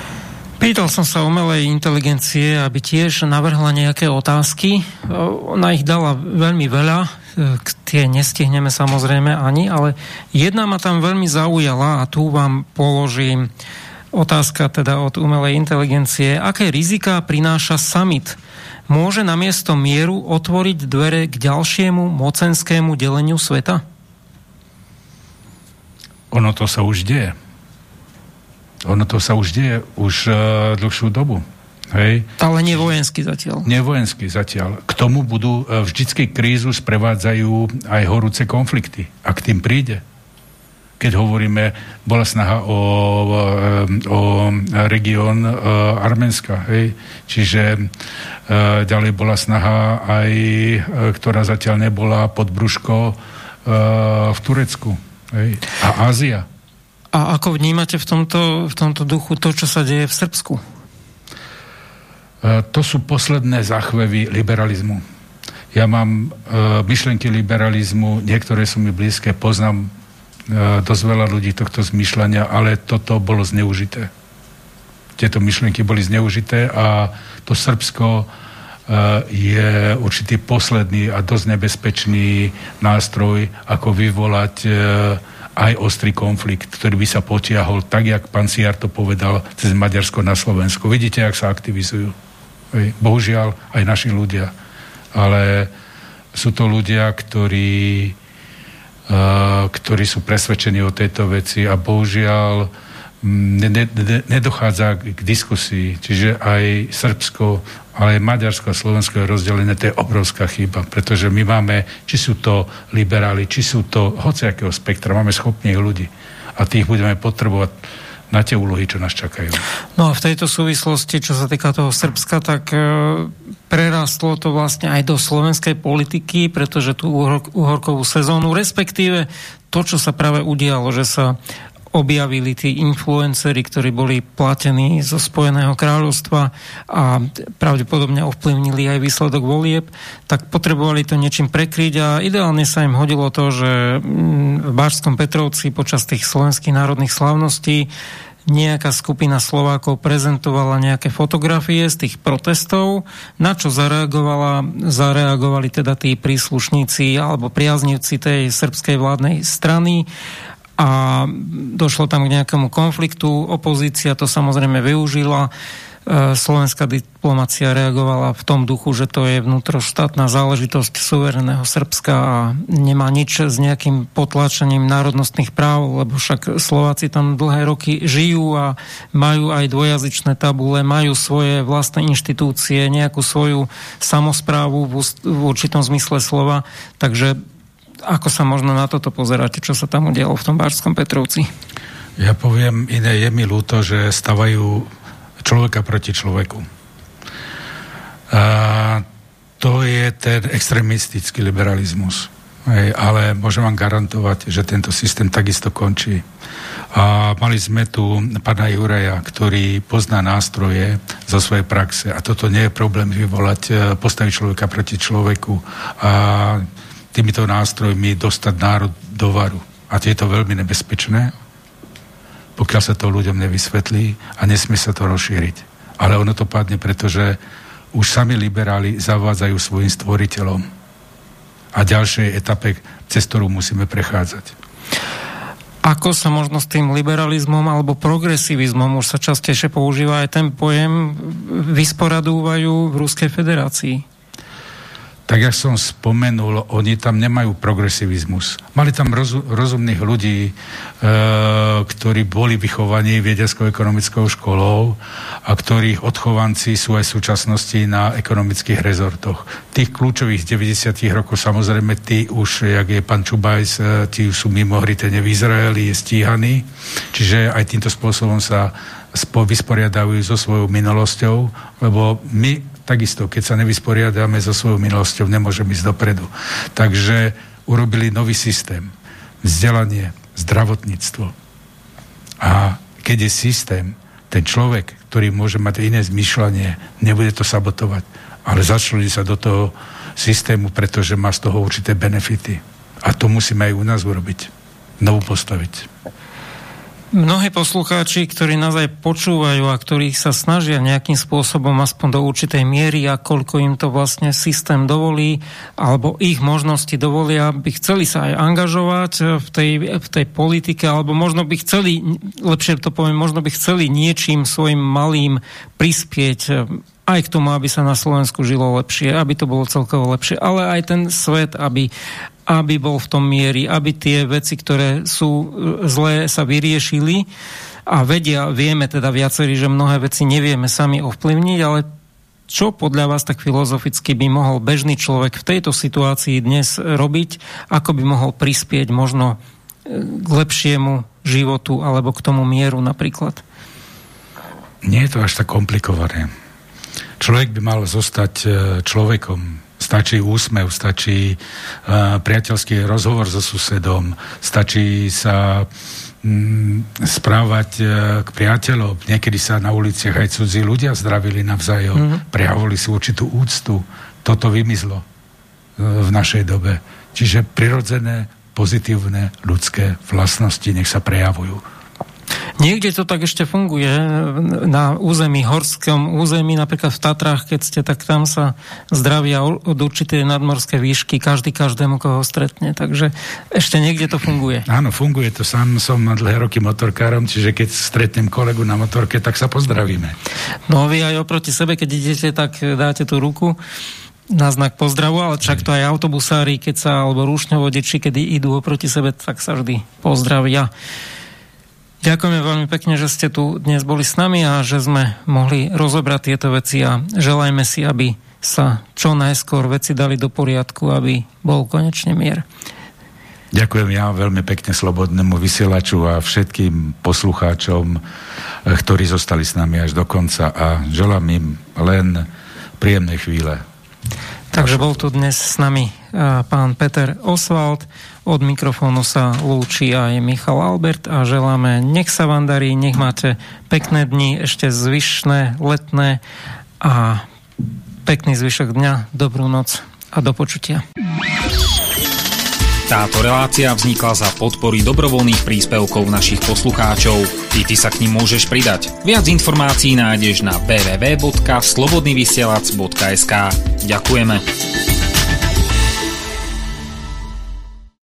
Pýtal som sa umelej inteligencie, aby tiež navrhla nejaké otázky. Ona ich dala veľmi veľa, tie nestihneme samozrejme ani, ale jedna ma tam veľmi zaujala a tu vám položím otázka teda od umelej inteligencie. Aké rizika prináša summit môže namiesto mieru otvoriť dvere k ďalšiemu mocenskému deleniu sveta? Ono to sa už deje. Ono to sa už deje už uh, dlhšiu dobu. Hej. Ale nie vojensky zatiaľ. Nie vojensky zatiaľ. K tomu budú uh, vždycky krízu sprevádzajú aj horúce konflikty. A k tým príde keď hovoríme, bola snaha o, o región e, Arménska. Hej? Čiže e, ďalej bola snaha aj, e, ktorá zatiaľ nebola pod brúško v Turecku. Hej? A Ázia. A ako vnímate v tomto, v tomto duchu to, čo sa deje v Srbsku? To sú posledné záchvevy liberalizmu. Ja mám myšlenky liberalizmu, niektoré sú mi blízke, poznám E, dosť veľa ľudí tohto zmyšľania, ale toto bolo zneužité. Tieto myšlienky boli zneužité a to Srbsko e, je určitý posledný a dosť nebezpečný nástroj, ako vyvolať e, aj ostrý konflikt, ktorý by sa potiahol, tak, jak pán Siar to povedal, cez Maďarsko na Slovensku. Vidíte, jak sa aktivizujú. Bohužiaľ, aj naši ľudia. Ale sú to ľudia, ktorí, ktorí sú presvedčení o tejto veci a bohužiaľ ne, ne, nedochádza k diskusii. Čiže aj Srbsko, ale aj Maďarsko a Slovensko je rozdelené, to je obrovská chyba, pretože my máme, či sú to liberáli, či sú to hociakého spektra, máme schopných ľudí a tých budeme potrebovať na tie úlohy, čo nás čakajú. No a v tejto súvislosti, čo sa týka toho Srbska, tak e, prerastlo to vlastne aj do slovenskej politiky, pretože tú uhorkovú sezónu, respektíve to, čo sa práve udialo, že sa objavili tí influenceri, ktorí boli platení zo Spojeného kráľovstva a pravdepodobne ovplyvnili aj výsledok volieb, tak potrebovali to niečím prekryť a ideálne sa im hodilo to, že mm, v Bárskom Petrovci počas tých slovenských národných slavností nejaká skupina Slovákov prezentovala nejaké fotografie z tých protestov, na čo zareagovala, zareagovali teda tí príslušníci alebo priaznivci tej srbskej vládnej strany a došlo tam k nejakému konfliktu. Opozícia to samozrejme využila. E, slovenská diplomacia reagovala v tom duchu, že to je vnútroštátna záležitosť suvereného Srbska a nemá nič s nejakým potláčaním národnostných práv, lebo však Slováci tam dlhé roky žijú a majú aj dvojazyčné tabule, majú svoje vlastné inštitúcie, nejakú svoju samozprávu v určitom zmysle slova. Takže ako sa možno na toto pozeráte, čo sa tam udialo v tom Bárskom Petrovci? Ja poviem iné, je mi ľúto, že stavajú človeka proti človeku. A to je ten extremistický liberalizmus. Hej, ale môžem vám garantovať, že tento systém takisto končí. A mali sme tu pána Juraja, ktorý pozná nástroje zo svojej praxe a toto nie je problém vyvolať, e, postaviť človeka proti človeku a týmito nástrojmi dostať národ do varu. A je to veľmi nebezpečné, pokiaľ sa to ľuďom nevysvetlí a nesmie sa to rozšíriť. Ale ono to padne, pretože už sami liberáli zavádzajú svojim stvoriteľom a ďalšej etape, cez ktorú musíme prechádzať. Ako sa možno s tým liberalizmom alebo progresivizmom, už sa častejšie používa aj ten pojem, vysporadúvajú v Ruskej federácii? Tak jak som spomenul, oni tam nemajú progresivizmus. Mali tam rozu, rozumných ľudí, e, ktorí boli vychovaní vedeckou ekonomickou školou a ktorých odchovanci sú aj v súčasnosti na ekonomických rezortoch. Tých kľúčových 90 rokov samozrejme tí už, jak je pán Čubajs, e, tí sú mimo hrytene v Izraeli, je stíhaný. Čiže aj týmto spôsobom sa vysporiadajú so svojou minulosťou, lebo my takisto, keď sa nevysporiadame so svojou minulosťou, nemôžeme ísť dopredu. Takže urobili nový systém. Vzdelanie, zdravotníctvo. A keď je systém, ten človek, ktorý môže mať iné zmyšľanie, nebude to sabotovať, ale začlení sa do toho systému, pretože má z toho určité benefity. A to musíme aj u nás urobiť. Novú postaviť. Mnohí poslucháči, ktorí nás aj počúvajú a ktorí sa snažia nejakým spôsobom aspoň do určitej miery a koľko im to vlastne systém dovolí alebo ich možnosti dovolia, by chceli sa aj angažovať v tej, v tej politike alebo možno by chceli, lepšie to poviem, možno by chceli niečím svojim malým prispieť aj k tomu, aby sa na Slovensku žilo lepšie, aby to bolo celkovo lepšie, ale aj ten svet, aby, aby bol v tom miery, aby tie veci, ktoré sú e, zlé, sa vyriešili a vedia, vieme teda viacerí, že mnohé veci nevieme sami ovplyvniť, ale čo podľa vás tak filozoficky by mohol bežný človek v tejto situácii dnes robiť, ako by mohol prispieť možno e, k lepšiemu životu alebo k tomu mieru napríklad? Nie je to až tak komplikované. Človek by mal zostať e, človekom, Stačí úsmev, stačí uh, priateľský rozhovor so susedom, stačí sa mm, správať uh, k priateľom. Niekedy sa na uliciach aj cudzí ľudia zdravili navzájom, mm-hmm. prejavili si určitú úctu. Toto vymizlo v našej dobe. Čiže prirodzené, pozitívne ľudské vlastnosti nech sa prejavujú. Niekde to tak ešte funguje na území, horskom území, napríklad v Tatrách, keď ste, tak tam sa zdravia od určitej nadmorskej výšky každý každému, koho stretne. Takže ešte niekde to funguje. Áno, funguje to. Sám som dlhé roky motorkárom, čiže keď stretnem kolegu na motorke, tak sa pozdravíme. No vy aj oproti sebe, keď idete, tak dáte tú ruku. na znak pozdravu, ale však to aj autobusári, keď sa, alebo rúšňovodiči, kedy idú oproti sebe, tak sa vždy pozdravia. Ďakujeme veľmi pekne, že ste tu dnes boli s nami a že sme mohli rozobrať tieto veci a želajme si, aby sa čo najskôr veci dali do poriadku, aby bol konečne mier. Ďakujem ja veľmi pekne slobodnému vysielaču a všetkým poslucháčom, eh, ktorí zostali s nami až do konca a želám im len príjemné chvíle. Takže bol tu dnes s nami eh, pán Peter Oswald, od mikrofónu sa lúči aj Michal Albert a želáme, nech sa vám darí, nech máte pekné dni, ešte zvyšné, letné a pekný zvyšok dňa, dobrú noc a do počutia. Táto relácia vznikla za podpory dobrovoľných príspevkov našich poslucháčov. Ty, ty sa k ním môžeš pridať. Viac informácií nájdeš na www.slobodnyvysielac.sk Ďakujeme.